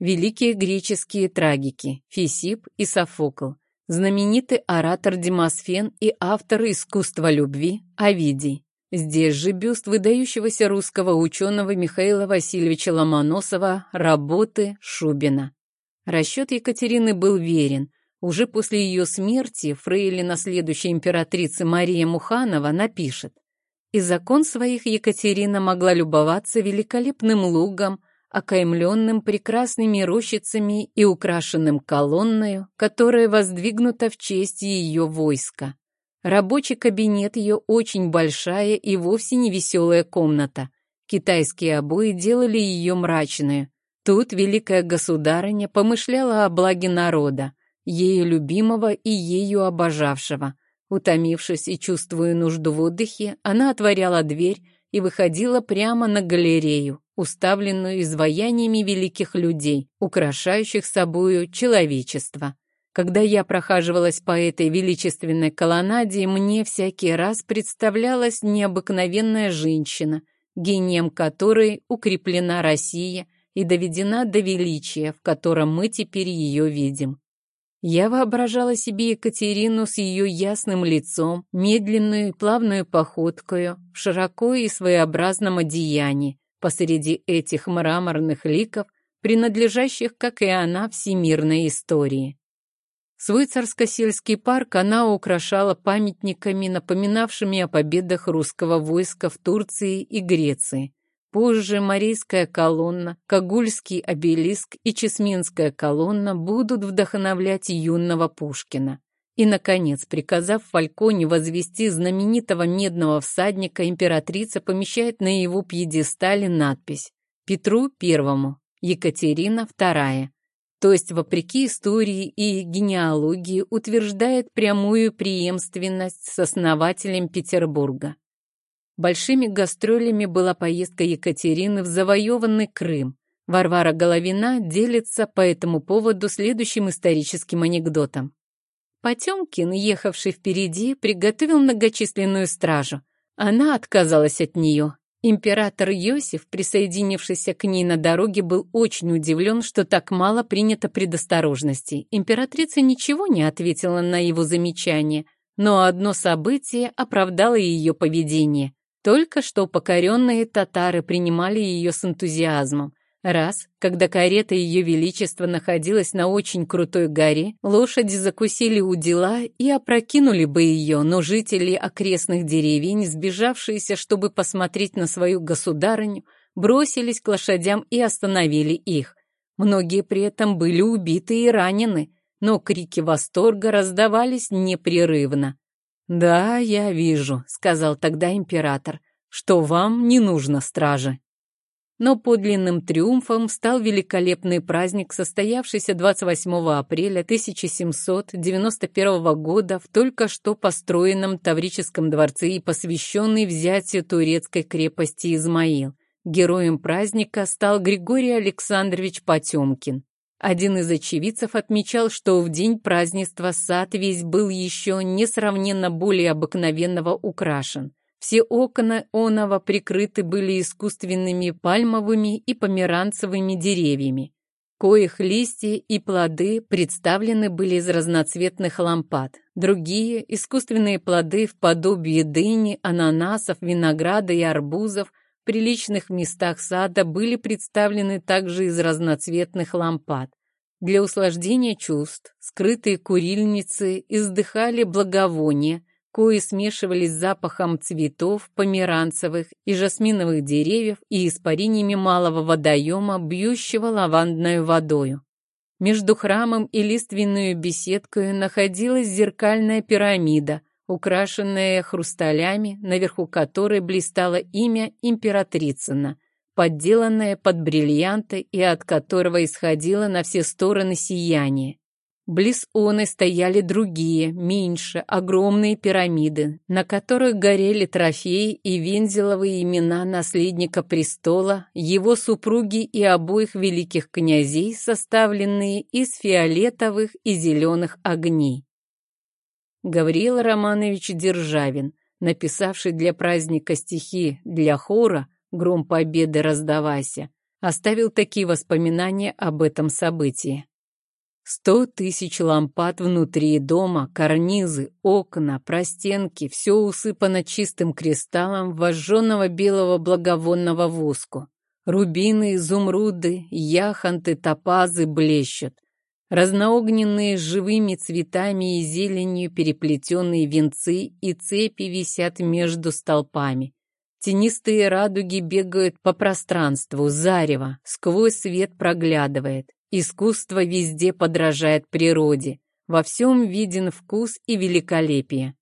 великие греческие трагики Фисип и Софокл, знаменитый оратор Демосфен и автор искусства любви Овидий. Здесь же бюст выдающегося русского ученого Михаила Васильевича Ломоносова работы Шубина. Расчет Екатерины был верен. Уже после ее смерти фрейлина следующей императрицы Мария Муханова напишет «И закон своих Екатерина могла любоваться великолепным лугом, окаймленным прекрасными рощицами и украшенным колонною, которая воздвигнута в честь ее войска. Рабочий кабинет ее очень большая и вовсе не веселая комната. Китайские обои делали ее мрачную. Тут великая государыня помышляла о благе народа, ею любимого и ею обожавшего. Утомившись и чувствуя нужду в отдыхе, она отворяла дверь и выходила прямо на галерею, уставленную изваяниями великих людей, украшающих собою человечество. Когда я прохаживалась по этой величественной колоннаде, мне всякий раз представлялась необыкновенная женщина, гением которой укреплена Россия и доведена до величия, в котором мы теперь ее видим. Я воображала себе Екатерину с ее ясным лицом, медленную и плавную походкою, в широко и своеобразном одеянии, посреди этих мраморных ликов, принадлежащих, как и она, всемирной истории. Свой царско-сельский парк она украшала памятниками, напоминавшими о победах русского войска в Турции и Греции, Позже Марийская колонна, Кагульский обелиск и Чесминская колонна будут вдохновлять юного Пушкина. И, наконец, приказав Фальконе возвести знаменитого медного всадника, императрица помещает на его пьедестале надпись «Петру Первому, Екатерина Вторая», то есть, вопреки истории и генеалогии, утверждает прямую преемственность с основателем Петербурга. Большими гастролями была поездка Екатерины в завоеванный Крым. Варвара Головина делится по этому поводу следующим историческим анекдотом. Потемкин, ехавший впереди, приготовил многочисленную стражу. Она отказалась от нее. Император Йосиф, присоединившийся к ней на дороге, был очень удивлен, что так мало принято предосторожностей. Императрица ничего не ответила на его замечание, но одно событие оправдало ее поведение. Только что покоренные татары принимали ее с энтузиазмом. Раз, когда карета Ее Величества находилась на очень крутой горе, лошади закусили у дела и опрокинули бы ее, но жители окрестных деревень, сбежавшиеся, чтобы посмотреть на свою государыню, бросились к лошадям и остановили их. Многие при этом были убиты и ранены, но крики восторга раздавались непрерывно. «Да, я вижу», — сказал тогда император, — «что вам не нужно стражи». Но подлинным триумфом стал великолепный праздник, состоявшийся 28 апреля 1791 года в только что построенном Таврическом дворце и посвященный взятию турецкой крепости Измаил. Героем праздника стал Григорий Александрович Потемкин. Один из очевидцев отмечал, что в день празднества сад весь был еще несравненно более обыкновенного украшен. Все окна Онова прикрыты были искусственными пальмовыми и померанцевыми деревьями, коих листья и плоды представлены были из разноцветных лампад. Другие искусственные плоды в подобии дыни, ананасов, винограда и арбузов приличных местах сада были представлены также из разноцветных лампад. Для услаждения чувств скрытые курильницы издыхали благовония, кои смешивались с запахом цветов, померанцевых и жасминовых деревьев и испарениями малого водоема, бьющего лавандной водою. Между храмом и лиственной беседкой находилась зеркальная пирамида, украшенная хрусталями, наверху которой блистало имя императрицына, подделанное под бриллианты и от которого исходило на все стороны сияние. Близ оны стояли другие, меньше, огромные пирамиды, на которых горели трофеи и вензеловые имена наследника престола, его супруги и обоих великих князей, составленные из фиолетовых и зеленых огней. Гавриил Романович Державин, написавший для праздника стихи для хора «Гром победы раздавайся», оставил такие воспоминания об этом событии. Сто тысяч лампад внутри дома, карнизы, окна, простенки, все усыпано чистым кристаллом вожженного белого благовонного воску. Рубины, изумруды, яхонты, топазы блещут. Разноогненные живыми цветами и зеленью переплетенные венцы и цепи висят между столпами. Тенистые радуги бегают по пространству, зарево, сквозь свет проглядывает. Искусство везде подражает природе, во всем виден вкус и великолепие.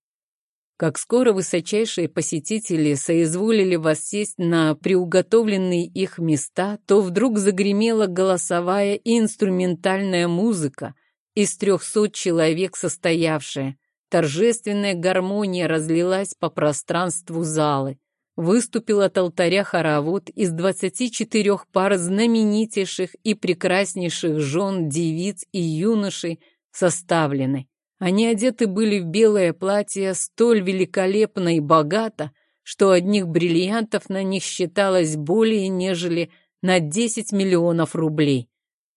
Как скоро высочайшие посетители соизволили воссесть на приуготовленные их места, то вдруг загремела голосовая и инструментальная музыка, из трехсот человек состоявшая. Торжественная гармония разлилась по пространству залы выступил от алтаря хоровод из 24 пар знаменитейших и прекраснейших жен, девиц и юношей составлены. Они одеты были в белое платье столь великолепно и богато, что одних бриллиантов на них считалось более, нежели на 10 миллионов рублей.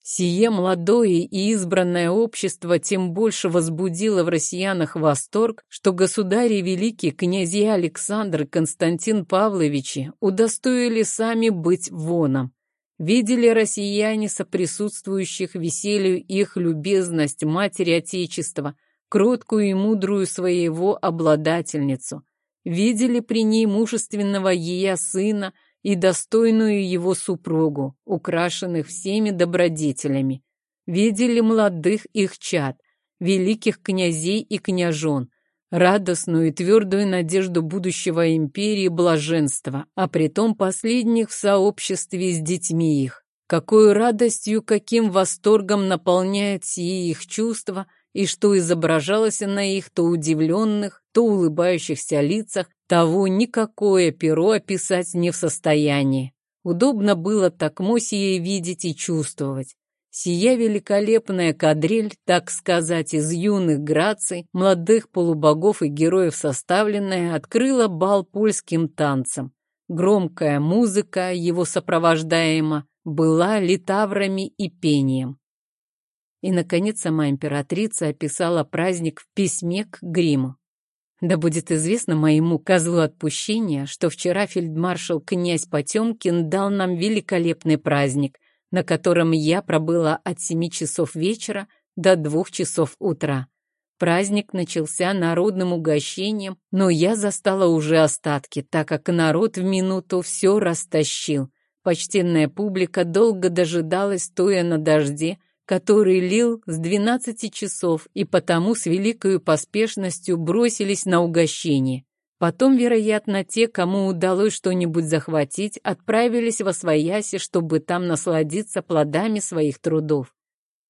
Сие молодое и избранное общество тем больше возбудило в россиянах восторг, что государи великие князья Александр и Константин Павловичи удостоили сами быть воном. Видели россияне соприсутствующих веселью их любезность матери Отечества, кроткую и мудрую своего обладательницу. Видели при ней мужественного ее сына, и достойную его супругу, украшенных всеми добродетелями. Видели молодых их чад, великих князей и княжон, радостную и твердую надежду будущего империи блаженства, а притом последних в сообществе с детьми их. Какой радостью, каким восторгом наполняет сие их чувства, и что изображалось на их то удивленных, то улыбающихся лицах, того никакое перо описать не в состоянии. Удобно было так Мосией видеть и чувствовать. Сия великолепная кадриль, так сказать, из юных граций, молодых полубогов и героев составленная, открыла бал польским танцем. Громкая музыка, его сопровождаема, была литаврами и пением. И, наконец, сама императрица описала праздник в письме к Гриму. Да будет известно моему козлу отпущения, что вчера фельдмаршал князь Потемкин дал нам великолепный праздник, на котором я пробыла от семи часов вечера до двух часов утра. Праздник начался народным угощением, но я застала уже остатки, так как народ в минуту все растащил. Почтенная публика долго дожидалась, стоя на дожде, который лил с двенадцати часов, и потому с великой поспешностью бросились на угощение. Потом, вероятно, те, кому удалось что-нибудь захватить, отправились во свояси, чтобы там насладиться плодами своих трудов.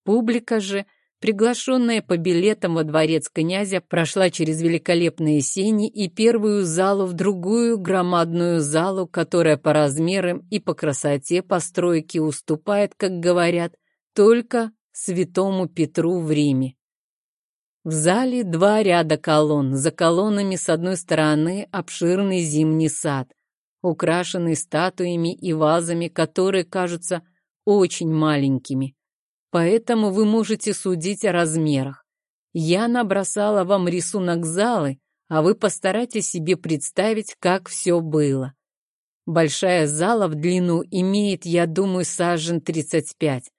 Публика же, приглашенная по билетам во дворец князя, прошла через великолепные сени и первую залу в другую громадную залу, которая по размерам и по красоте постройки уступает, как говорят, только святому Петру в Риме. В зале два ряда колонн. За колоннами с одной стороны обширный зимний сад, украшенный статуями и вазами, которые кажутся очень маленькими. Поэтому вы можете судить о размерах. Я набросала вам рисунок залы, а вы постарайтесь себе представить, как все было. Большая зала в длину имеет, я думаю, сажен 35.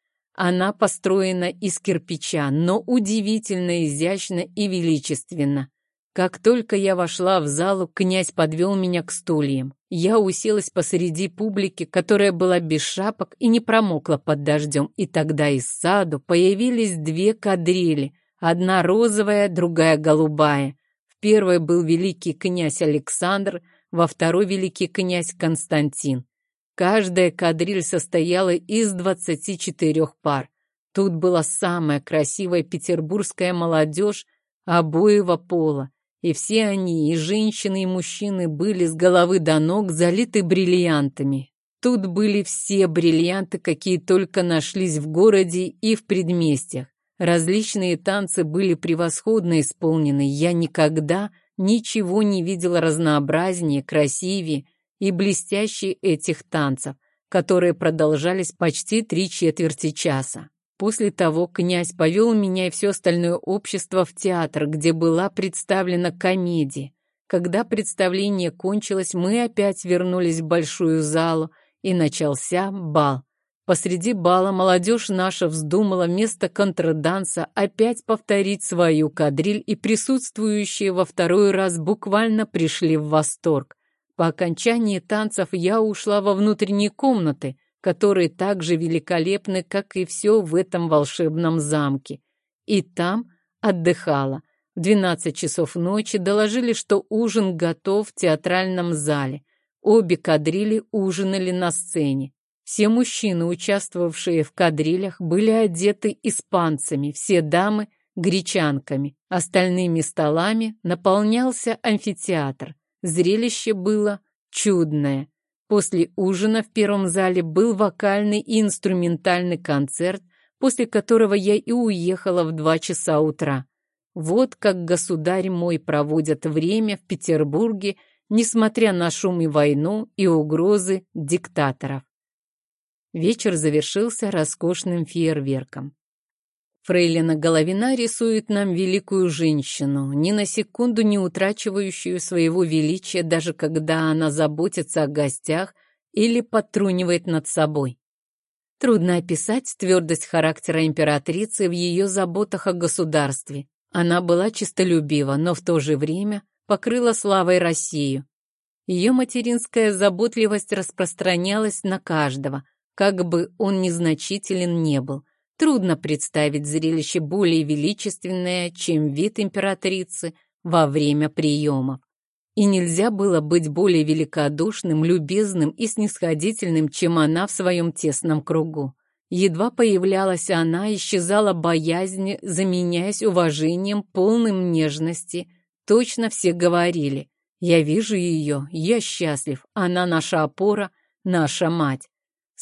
Она построена из кирпича, но удивительно изящно и величественно. Как только я вошла в залу, князь подвел меня к стульям. Я уселась посреди публики, которая была без шапок и не промокла под дождем, и тогда из саду появились две кадрили, одна розовая, другая голубая. В первой был великий князь Александр, во второй великий князь Константин. Каждая кадриль состояла из 24 пар. Тут была самая красивая петербургская молодежь обоего пола. И все они, и женщины, и мужчины, были с головы до ног залиты бриллиантами. Тут были все бриллианты, какие только нашлись в городе и в предместьях. Различные танцы были превосходно исполнены. Я никогда ничего не видела разнообразнее, красивее и блестящие этих танцев, которые продолжались почти три четверти часа. После того князь повел меня и все остальное общество в театр, где была представлена комедия. Когда представление кончилось, мы опять вернулись в большую залу, и начался бал. Посреди бала молодежь наша вздумала вместо контрданса опять повторить свою кадриль, и присутствующие во второй раз буквально пришли в восторг. По окончании танцев я ушла во внутренние комнаты, которые так же великолепны, как и все в этом волшебном замке. И там отдыхала. В 12 часов ночи доложили, что ужин готов в театральном зале. Обе кадрили ужинали на сцене. Все мужчины, участвовавшие в кадрилях, были одеты испанцами, все дамы — гречанками. Остальными столами наполнялся амфитеатр. Зрелище было чудное. После ужина в первом зале был вокальный и инструментальный концерт, после которого я и уехала в два часа утра. Вот как государь мой проводит время в Петербурге, несмотря на шум и войну и угрозы диктаторов. Вечер завершился роскошным фейерверком. Фрейлина Головина рисует нам великую женщину, ни на секунду не утрачивающую своего величия, даже когда она заботится о гостях или подтрунивает над собой. Трудно описать твердость характера императрицы в ее заботах о государстве. Она была честолюбива, но в то же время покрыла славой Россию. Ее материнская заботливость распространялась на каждого, как бы он незначителен не был – Трудно представить зрелище более величественное, чем вид императрицы во время приемов. И нельзя было быть более великодушным, любезным и снисходительным, чем она в своем тесном кругу. Едва появлялась она, исчезала боязнь, заменяясь уважением, полным нежности. Точно все говорили. «Я вижу ее, я счастлив, она наша опора, наша мать».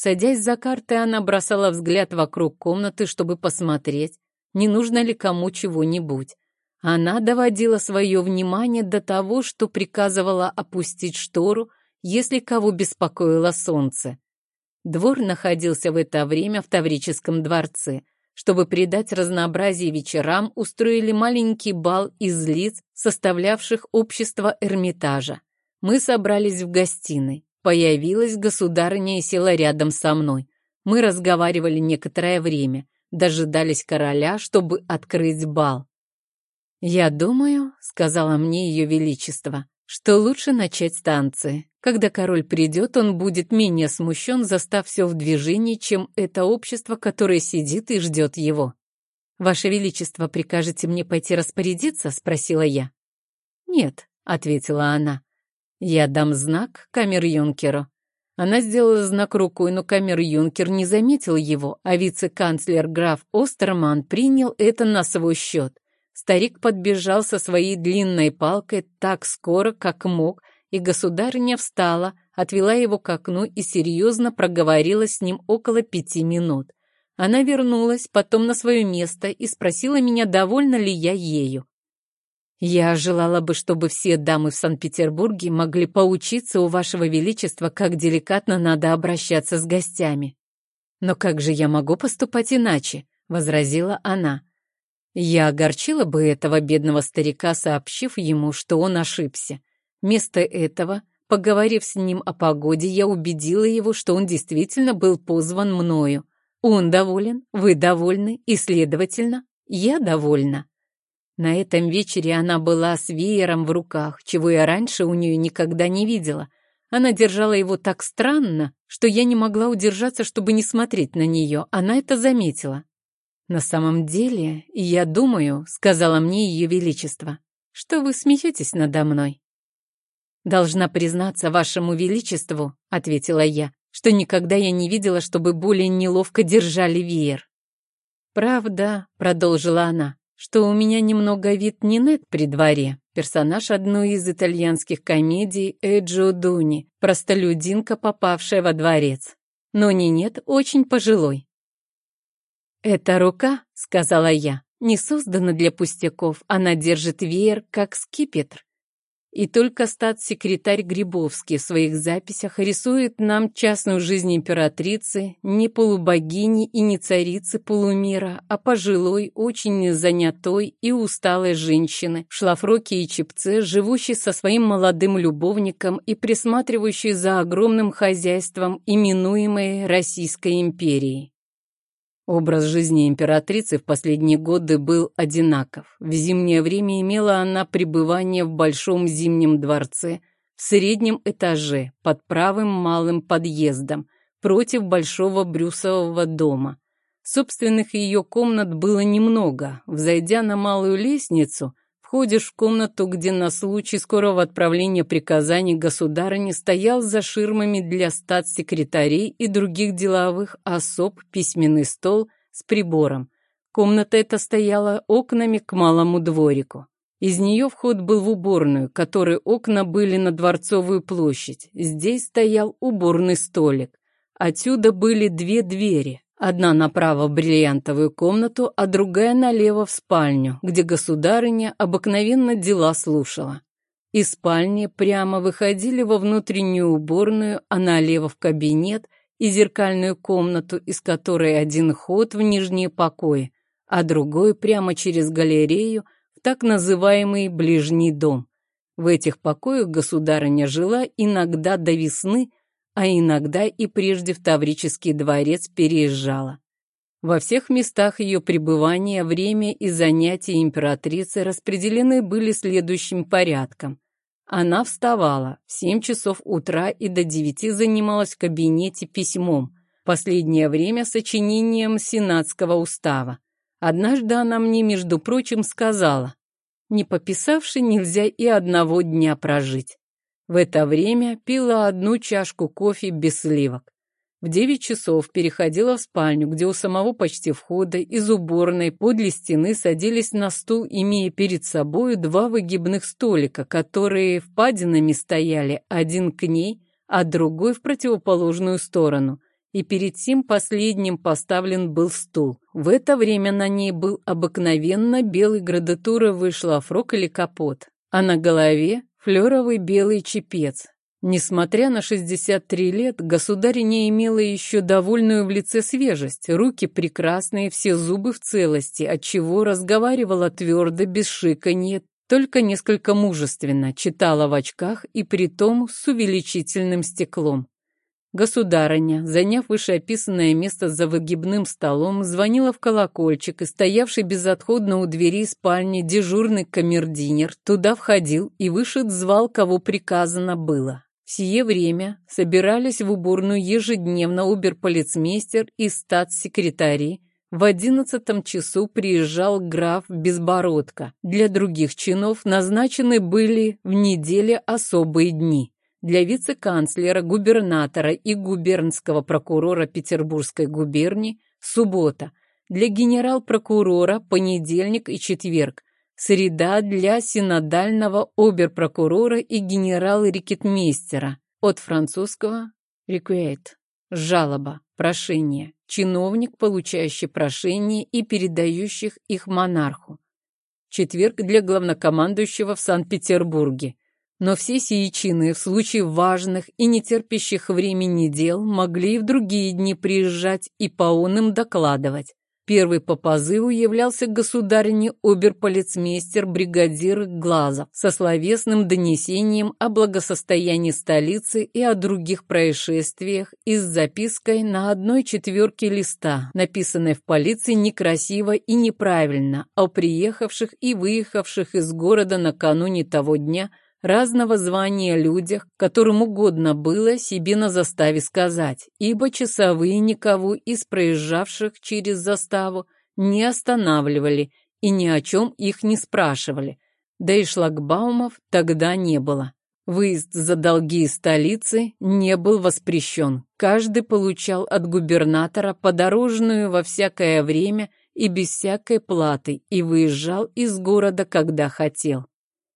Садясь за картой, она бросала взгляд вокруг комнаты, чтобы посмотреть, не нужно ли кому чего-нибудь. Она доводила свое внимание до того, что приказывала опустить штору, если кого беспокоило солнце. Двор находился в это время в Таврическом дворце. Чтобы придать разнообразие вечерам, устроили маленький бал из лиц, составлявших общество Эрмитажа. Мы собрались в гостиной. Появилась государыня и села рядом со мной. Мы разговаривали некоторое время, дожидались короля, чтобы открыть бал. «Я думаю», — сказала мне ее величество, «что лучше начать с танцы. Когда король придет, он будет менее смущен, застав все в движении, чем это общество, которое сидит и ждет его». «Ваше величество, прикажете мне пойти распорядиться?» — спросила я. «Нет», — ответила она. «Я дам знак камер-юнкеру». Она сделала знак рукой, но камер-юнкер не заметил его, а вице-канцлер граф Остерман принял это на свой счет. Старик подбежал со своей длинной палкой так скоро, как мог, и государыня встала, отвела его к окну и серьезно проговорила с ним около пяти минут. Она вернулась потом на свое место и спросила меня, довольна ли я ею. Я желала бы, чтобы все дамы в Санкт-Петербурге могли поучиться у Вашего Величества, как деликатно надо обращаться с гостями. Но как же я могу поступать иначе? — возразила она. Я огорчила бы этого бедного старика, сообщив ему, что он ошибся. Вместо этого, поговорив с ним о погоде, я убедила его, что он действительно был позван мною. Он доволен, вы довольны, и, следовательно, я довольна. На этом вечере она была с веером в руках, чего я раньше у нее никогда не видела. Она держала его так странно, что я не могла удержаться, чтобы не смотреть на нее. Она это заметила. «На самом деле, я думаю», — сказала мне ее величество, «что вы смеетесь надо мной». «Должна признаться вашему величеству», — ответила я, «что никогда я не видела, чтобы более неловко держали веер». «Правда», — продолжила она, что у меня немного вид Нинет при дворе, персонаж одной из итальянских комедий Эджо Дуни, простолюдинка, попавшая во дворец. Но Нинет очень пожилой. «Эта рука, — сказала я, — не создана для пустяков, она держит веер, как скипетр. И только статс-секретарь Грибовский в своих записях рисует нам частную жизнь императрицы, не полубогини и не царицы полумира, а пожилой, очень занятой и усталой женщины, в шлафроке и чепце, живущей со своим молодым любовником и присматривающей за огромным хозяйством, именуемой Российской империей. Образ жизни императрицы в последние годы был одинаков. В зимнее время имела она пребывание в большом зимнем дворце, в среднем этаже, под правым малым подъездом, против большого брюсового дома. Собственных ее комнат было немного. Взойдя на малую лестницу, Входишь в комнату, где на случай скорого отправления приказаний государыни стоял за ширмами для статс-секретарей и других деловых особ письменный стол с прибором. Комната эта стояла окнами к малому дворику. Из нее вход был в уборную, которой окна были на Дворцовую площадь. Здесь стоял уборный столик. Отсюда были две двери, Одна направо в бриллиантовую комнату, а другая налево в спальню, где государыня обыкновенно дела слушала. Из спальни прямо выходили во внутреннюю уборную, а налево в кабинет и зеркальную комнату, из которой один ход в нижние покои, а другой прямо через галерею в так называемый ближний дом. В этих покоях государыня жила иногда до весны, а иногда и прежде в Таврический дворец переезжала. Во всех местах ее пребывания время и занятия императрицы распределены были следующим порядком. Она вставала в 7 часов утра и до 9 занималась в кабинете письмом, последнее время сочинением Сенатского устава. Однажды она мне, между прочим, сказала, «Не пописавши, нельзя и одного дня прожить». В это время пила одну чашку кофе без сливок. В девять часов переходила в спальню, где у самого почти входа из уборной подле стены садились на стул, имея перед собой два выгибных столика, которые впадинами стояли, один к ней, а другой в противоположную сторону, и перед тем последним поставлен был стул. В это время на ней был обыкновенно белый градатуровый шлафрок или капот, а на голове флеровый белый чепец. Несмотря на 63 лет, государь не имела еще довольную в лице свежесть, руки прекрасные, все зубы в целости, отчего разговаривала твердо, без шиканья, только несколько мужественно, читала в очках и притом с увеличительным стеклом. Государыня, заняв вышеописанное место за выгибным столом, звонила в колокольчик, и стоявший безотходно у двери спальни дежурный камердинер туда входил и вышед звал, кого приказано было. В сие время собирались в уборную ежедневно уберполицмейстер и статс-секретари, в одиннадцатом часу приезжал граф Безбородко. Для других чинов назначены были в неделе особые дни. Для вице-канцлера, губернатора и губернского прокурора Петербургской губернии – суббота. Для генерал-прокурора – понедельник и четверг. Среда для синодального оберпрокурора и генерал-рикетмейстера. От французского «requête» – жалоба, прошение чиновник, получающий прошения и передающих их монарху. Четверг для главнокомандующего в Санкт-Петербурге. Но все сии чины в случае важных и нетерпящих времени дел могли и в другие дни приезжать и по он докладывать. Первый по позыву являлся государине оберполицмейстер бригадир Глазов со словесным донесением о благосостоянии столицы и о других происшествиях и с запиской на одной четверке листа, написанной в полиции некрасиво и неправильно, о приехавших и выехавших из города накануне того дня разного звания людях, которым угодно было себе на заставе сказать, ибо часовые никого из проезжавших через заставу не останавливали и ни о чем их не спрашивали, да и шлагбаумов тогда не было. Выезд за долги из столицы не был воспрещен. Каждый получал от губернатора подорожную во всякое время и без всякой платы и выезжал из города, когда хотел.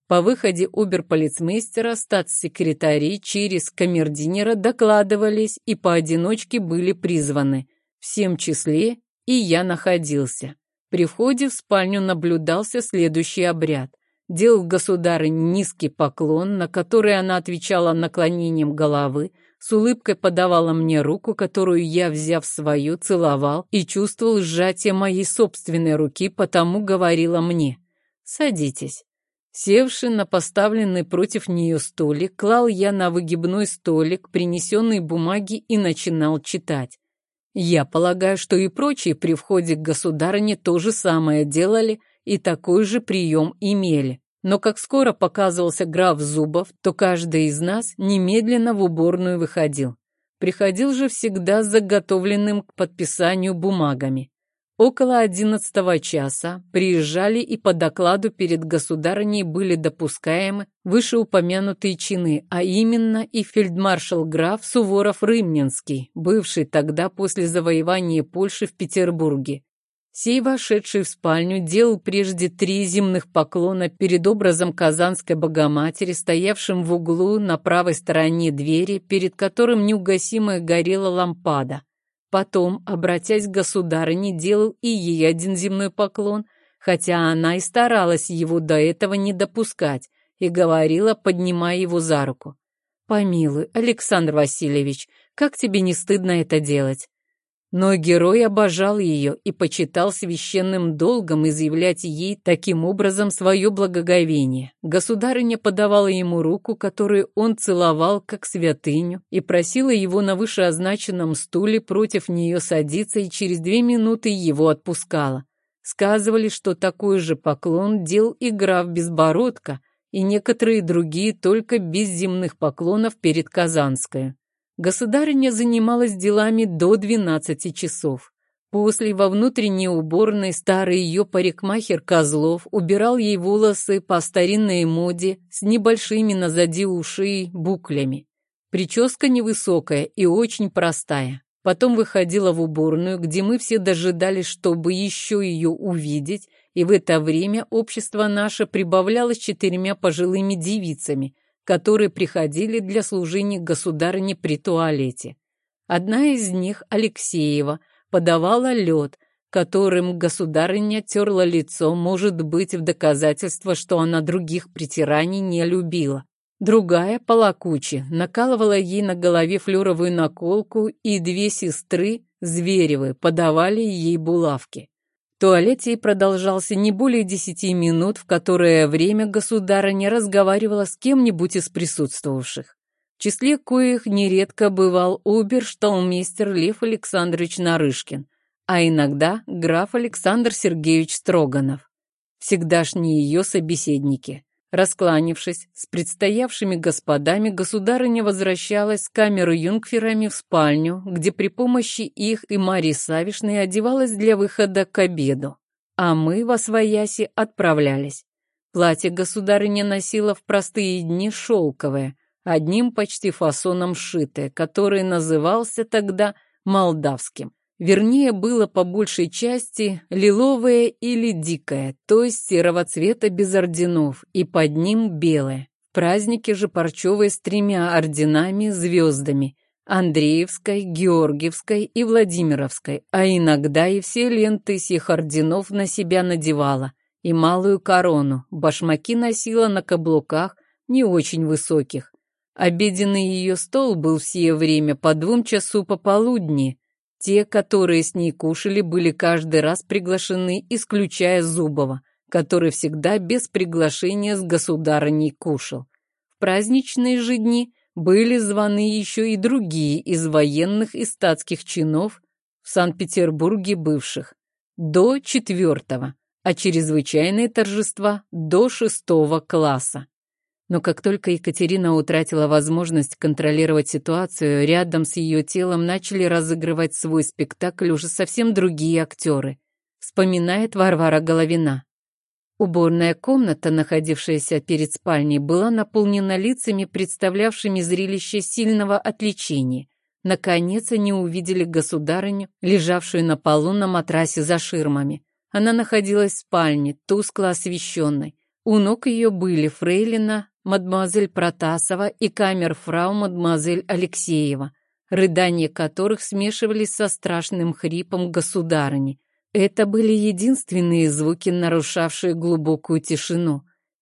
По выходе уберполицмейстера статс-секретари через камердинера докладывались и поодиночке были призваны. Всем числе и я находился. При входе в спальню наблюдался следующий обряд. Делал государыне низкий поклон, на который она отвечала наклонением головы, с улыбкой подавала мне руку, которую я, взяв свою, целовал и чувствовал сжатие моей собственной руки, потому говорила мне «Садитесь». Севший на поставленный против нее столик, клал я на выгибной столик принесенные бумаги и начинал читать. Я полагаю, что и прочие при входе к государыне то же самое делали и такой же прием имели. Но как скоро показывался граф Зубов, то каждый из нас немедленно в уборную выходил. Приходил же всегда с заготовленным к подписанию бумагами. Около одиннадцатого часа приезжали и по докладу перед государыней были допускаемы вышеупомянутые чины, а именно и фельдмаршал граф Суворов-Рымнинский, бывший тогда после завоевания Польши в Петербурге. Сей, вошедший в спальню, делал прежде три земных поклона перед образом Казанской Богоматери, стоявшим в углу на правой стороне двери, перед которым неугасимая горела лампада. Потом, обратясь к государыне, делал и ей один земной поклон, хотя она и старалась его до этого не допускать, и говорила, поднимая его за руку. «Помилуй, Александр Васильевич, как тебе не стыдно это делать? Но герой обожал ее и почитал священным долгом изъявлять ей таким образом свое благоговение. Государыня подавала ему руку, которую он целовал как святыню, и просила его на вышеозначенном стуле против нее садиться и через две минуты его отпускала. Сказывали, что такой же поклон дел и граф Безбородко, и некоторые другие только без земных поклонов перед Казанской. Государыня занималась делами до 12 часов. После во внутренней уборной старый ее парикмахер Козлов убирал ей волосы по старинной моде с небольшими назади ушей буклями. Прическа невысокая и очень простая. Потом выходила в уборную, где мы все дожидались, чтобы еще ее увидеть, и в это время общество наше прибавлялось четырьмя пожилыми девицами – которые приходили для служения государыне при туалете. Одна из них, Алексеева, подавала лед, которым государыня терла лицо, может быть, в доказательство, что она других притираний не любила. Другая, Полакучи, накалывала ей на голове флюровую наколку, и две сестры, Зверевы, подавали ей булавки. Туалет ей продолжался не более десяти минут, в которое время государыня разговаривала с кем-нибудь из присутствовавших. В числе коих нередко бывал обершталмейстер Лев Александрович Нарышкин, а иногда граф Александр Сергеевич Строганов, всегдашние ее собеседники. Раскланившись с предстоявшими господами, государыня возвращалась с камеры юнгферами в спальню, где при помощи их и Марии Савишной одевалась для выхода к обеду. А мы во свояси отправлялись. Платье государыня носила в простые дни шелковое, одним почти фасоном сшитое, который назывался тогда молдавским. Вернее, было по большей части лиловое или дикое, то есть серого цвета без орденов, и под ним белое. Праздники же парчевые с тремя орденами, звездами – Андреевской, Георгиевской и Владимировской, а иногда и все ленты сих орденов на себя надевала, и малую корону, башмаки носила на каблуках, не очень высоких. Обеденный ее стол был все время по двум часу пополудни, те, которые с ней кушали, были каждый раз приглашены, исключая Зубова, который всегда без приглашения с государыней кушал. В праздничные же дни были званы еще и другие из военных и статских чинов в Санкт-Петербурге бывших, до четвертого, а чрезвычайные торжества до шестого класса. Но как только Екатерина утратила возможность контролировать ситуацию, рядом с ее телом начали разыгрывать свой спектакль уже совсем другие актеры. Вспоминает Варвара Головина. Уборная комната, находившаяся перед спальней, была наполнена лицами, представлявшими зрелище сильного отличения. Наконец они увидели государыню, лежавшую на полу на матрасе за ширмами. Она находилась в спальне, тускло освещенной. У ног ее были фрейлина, мадемуазель Протасова и камерфрау мадемуазель Алексеева, рыдания которых смешивались со страшным хрипом государыни. Это были единственные звуки, нарушавшие глубокую тишину.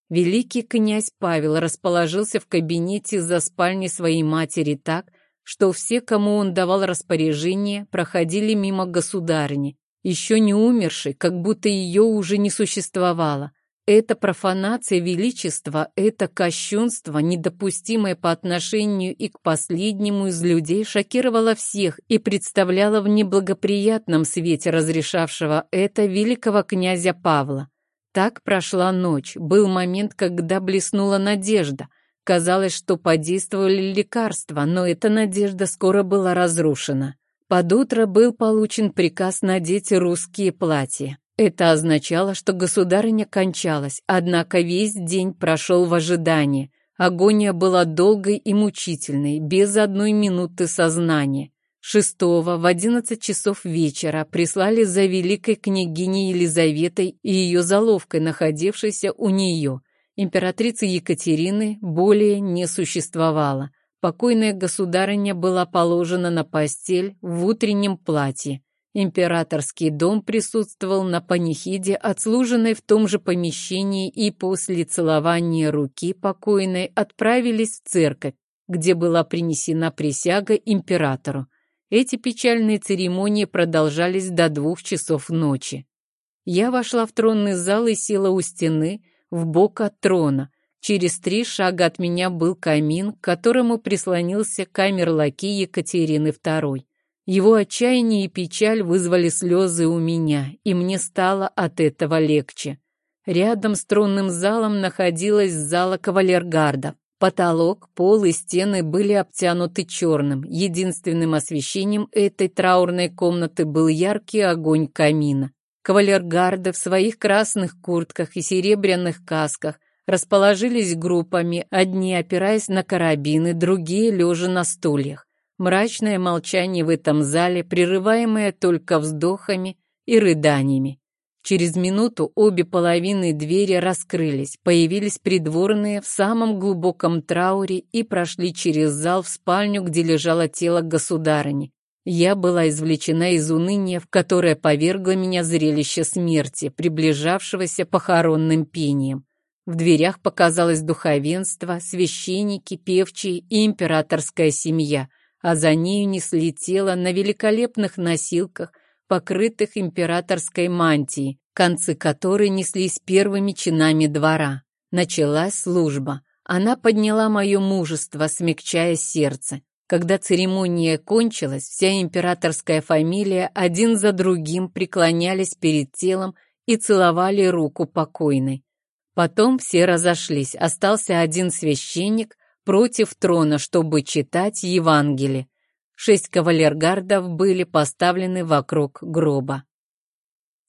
Великий князь Павел расположился в кабинете за спальней своей матери так, что все, кому он давал распоряжение, проходили мимо государыни, еще не умершей, как будто ее уже не существовало. Это профанация величества, это кощунство, недопустимое по отношению и к последнему из людей, шокировало всех и представляло в неблагоприятном свете разрешавшего это великого князя Павла. Так прошла ночь, был момент, когда блеснула надежда. Казалось, что подействовали лекарства, но эта надежда скоро была разрушена. Под утро был получен приказ надеть русские платья. Это означало, что государыня кончалась, однако весь день прошел в ожидании. Агония была долгой и мучительной, без одной минуты сознания. Шестого в одиннадцать часов вечера прислали за великой княгиней Елизаветой и ее заловкой, находившейся у нее. Императрицы Екатерины более не существовало. Покойная государыня была положена на постель в утреннем платье. Императорский дом присутствовал на панихиде, отслуженной в том же помещении, и после целования руки покойной отправились в церковь, где была принесена присяга императору. Эти печальные церемонии продолжались до двух часов ночи. Я вошла в тронный зал и села у стены, в бок от трона. Через три шага от меня был камин, к которому прислонился камер-лаки Екатерины II. Его отчаяние и печаль вызвали слезы у меня, и мне стало от этого легче. Рядом с тронным залом находилась зала кавалергардов. Потолок, пол и стены были обтянуты черным. Единственным освещением этой траурной комнаты был яркий огонь камина. Кавалергарды в своих красных куртках и серебряных касках расположились группами, одни опираясь на карабины, другие лежа на стульях. Мрачное молчание в этом зале, прерываемое только вздохами и рыданиями. Через минуту обе половины двери раскрылись, появились придворные в самом глубоком трауре и прошли через зал в спальню, где лежало тело государыни. Я была извлечена из уныния, в которое повергло меня зрелище смерти, приближавшегося похоронным пением. В дверях показалось духовенство, священники, певчие и императорская семья, а за нею несли тело на великолепных носилках, покрытых императорской мантией, концы которой неслись первыми чинами двора. Началась служба. Она подняла мое мужество, смягчая сердце. Когда церемония кончилась, вся императорская фамилия один за другим преклонялись перед телом и целовали руку покойной. Потом все разошлись, остался один священник против трона, чтобы читать Евангелие. Шесть кавалергардов были поставлены вокруг гроба.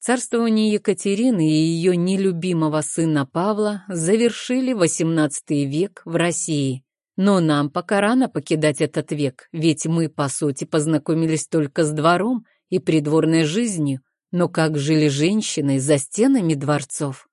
Царствование Екатерины и ее нелюбимого сына Павла завершили XVIII век в России. Но нам пока рано покидать этот век, ведь мы, по сути, познакомились только с двором и придворной жизнью. Но как жили женщины за стенами дворцов?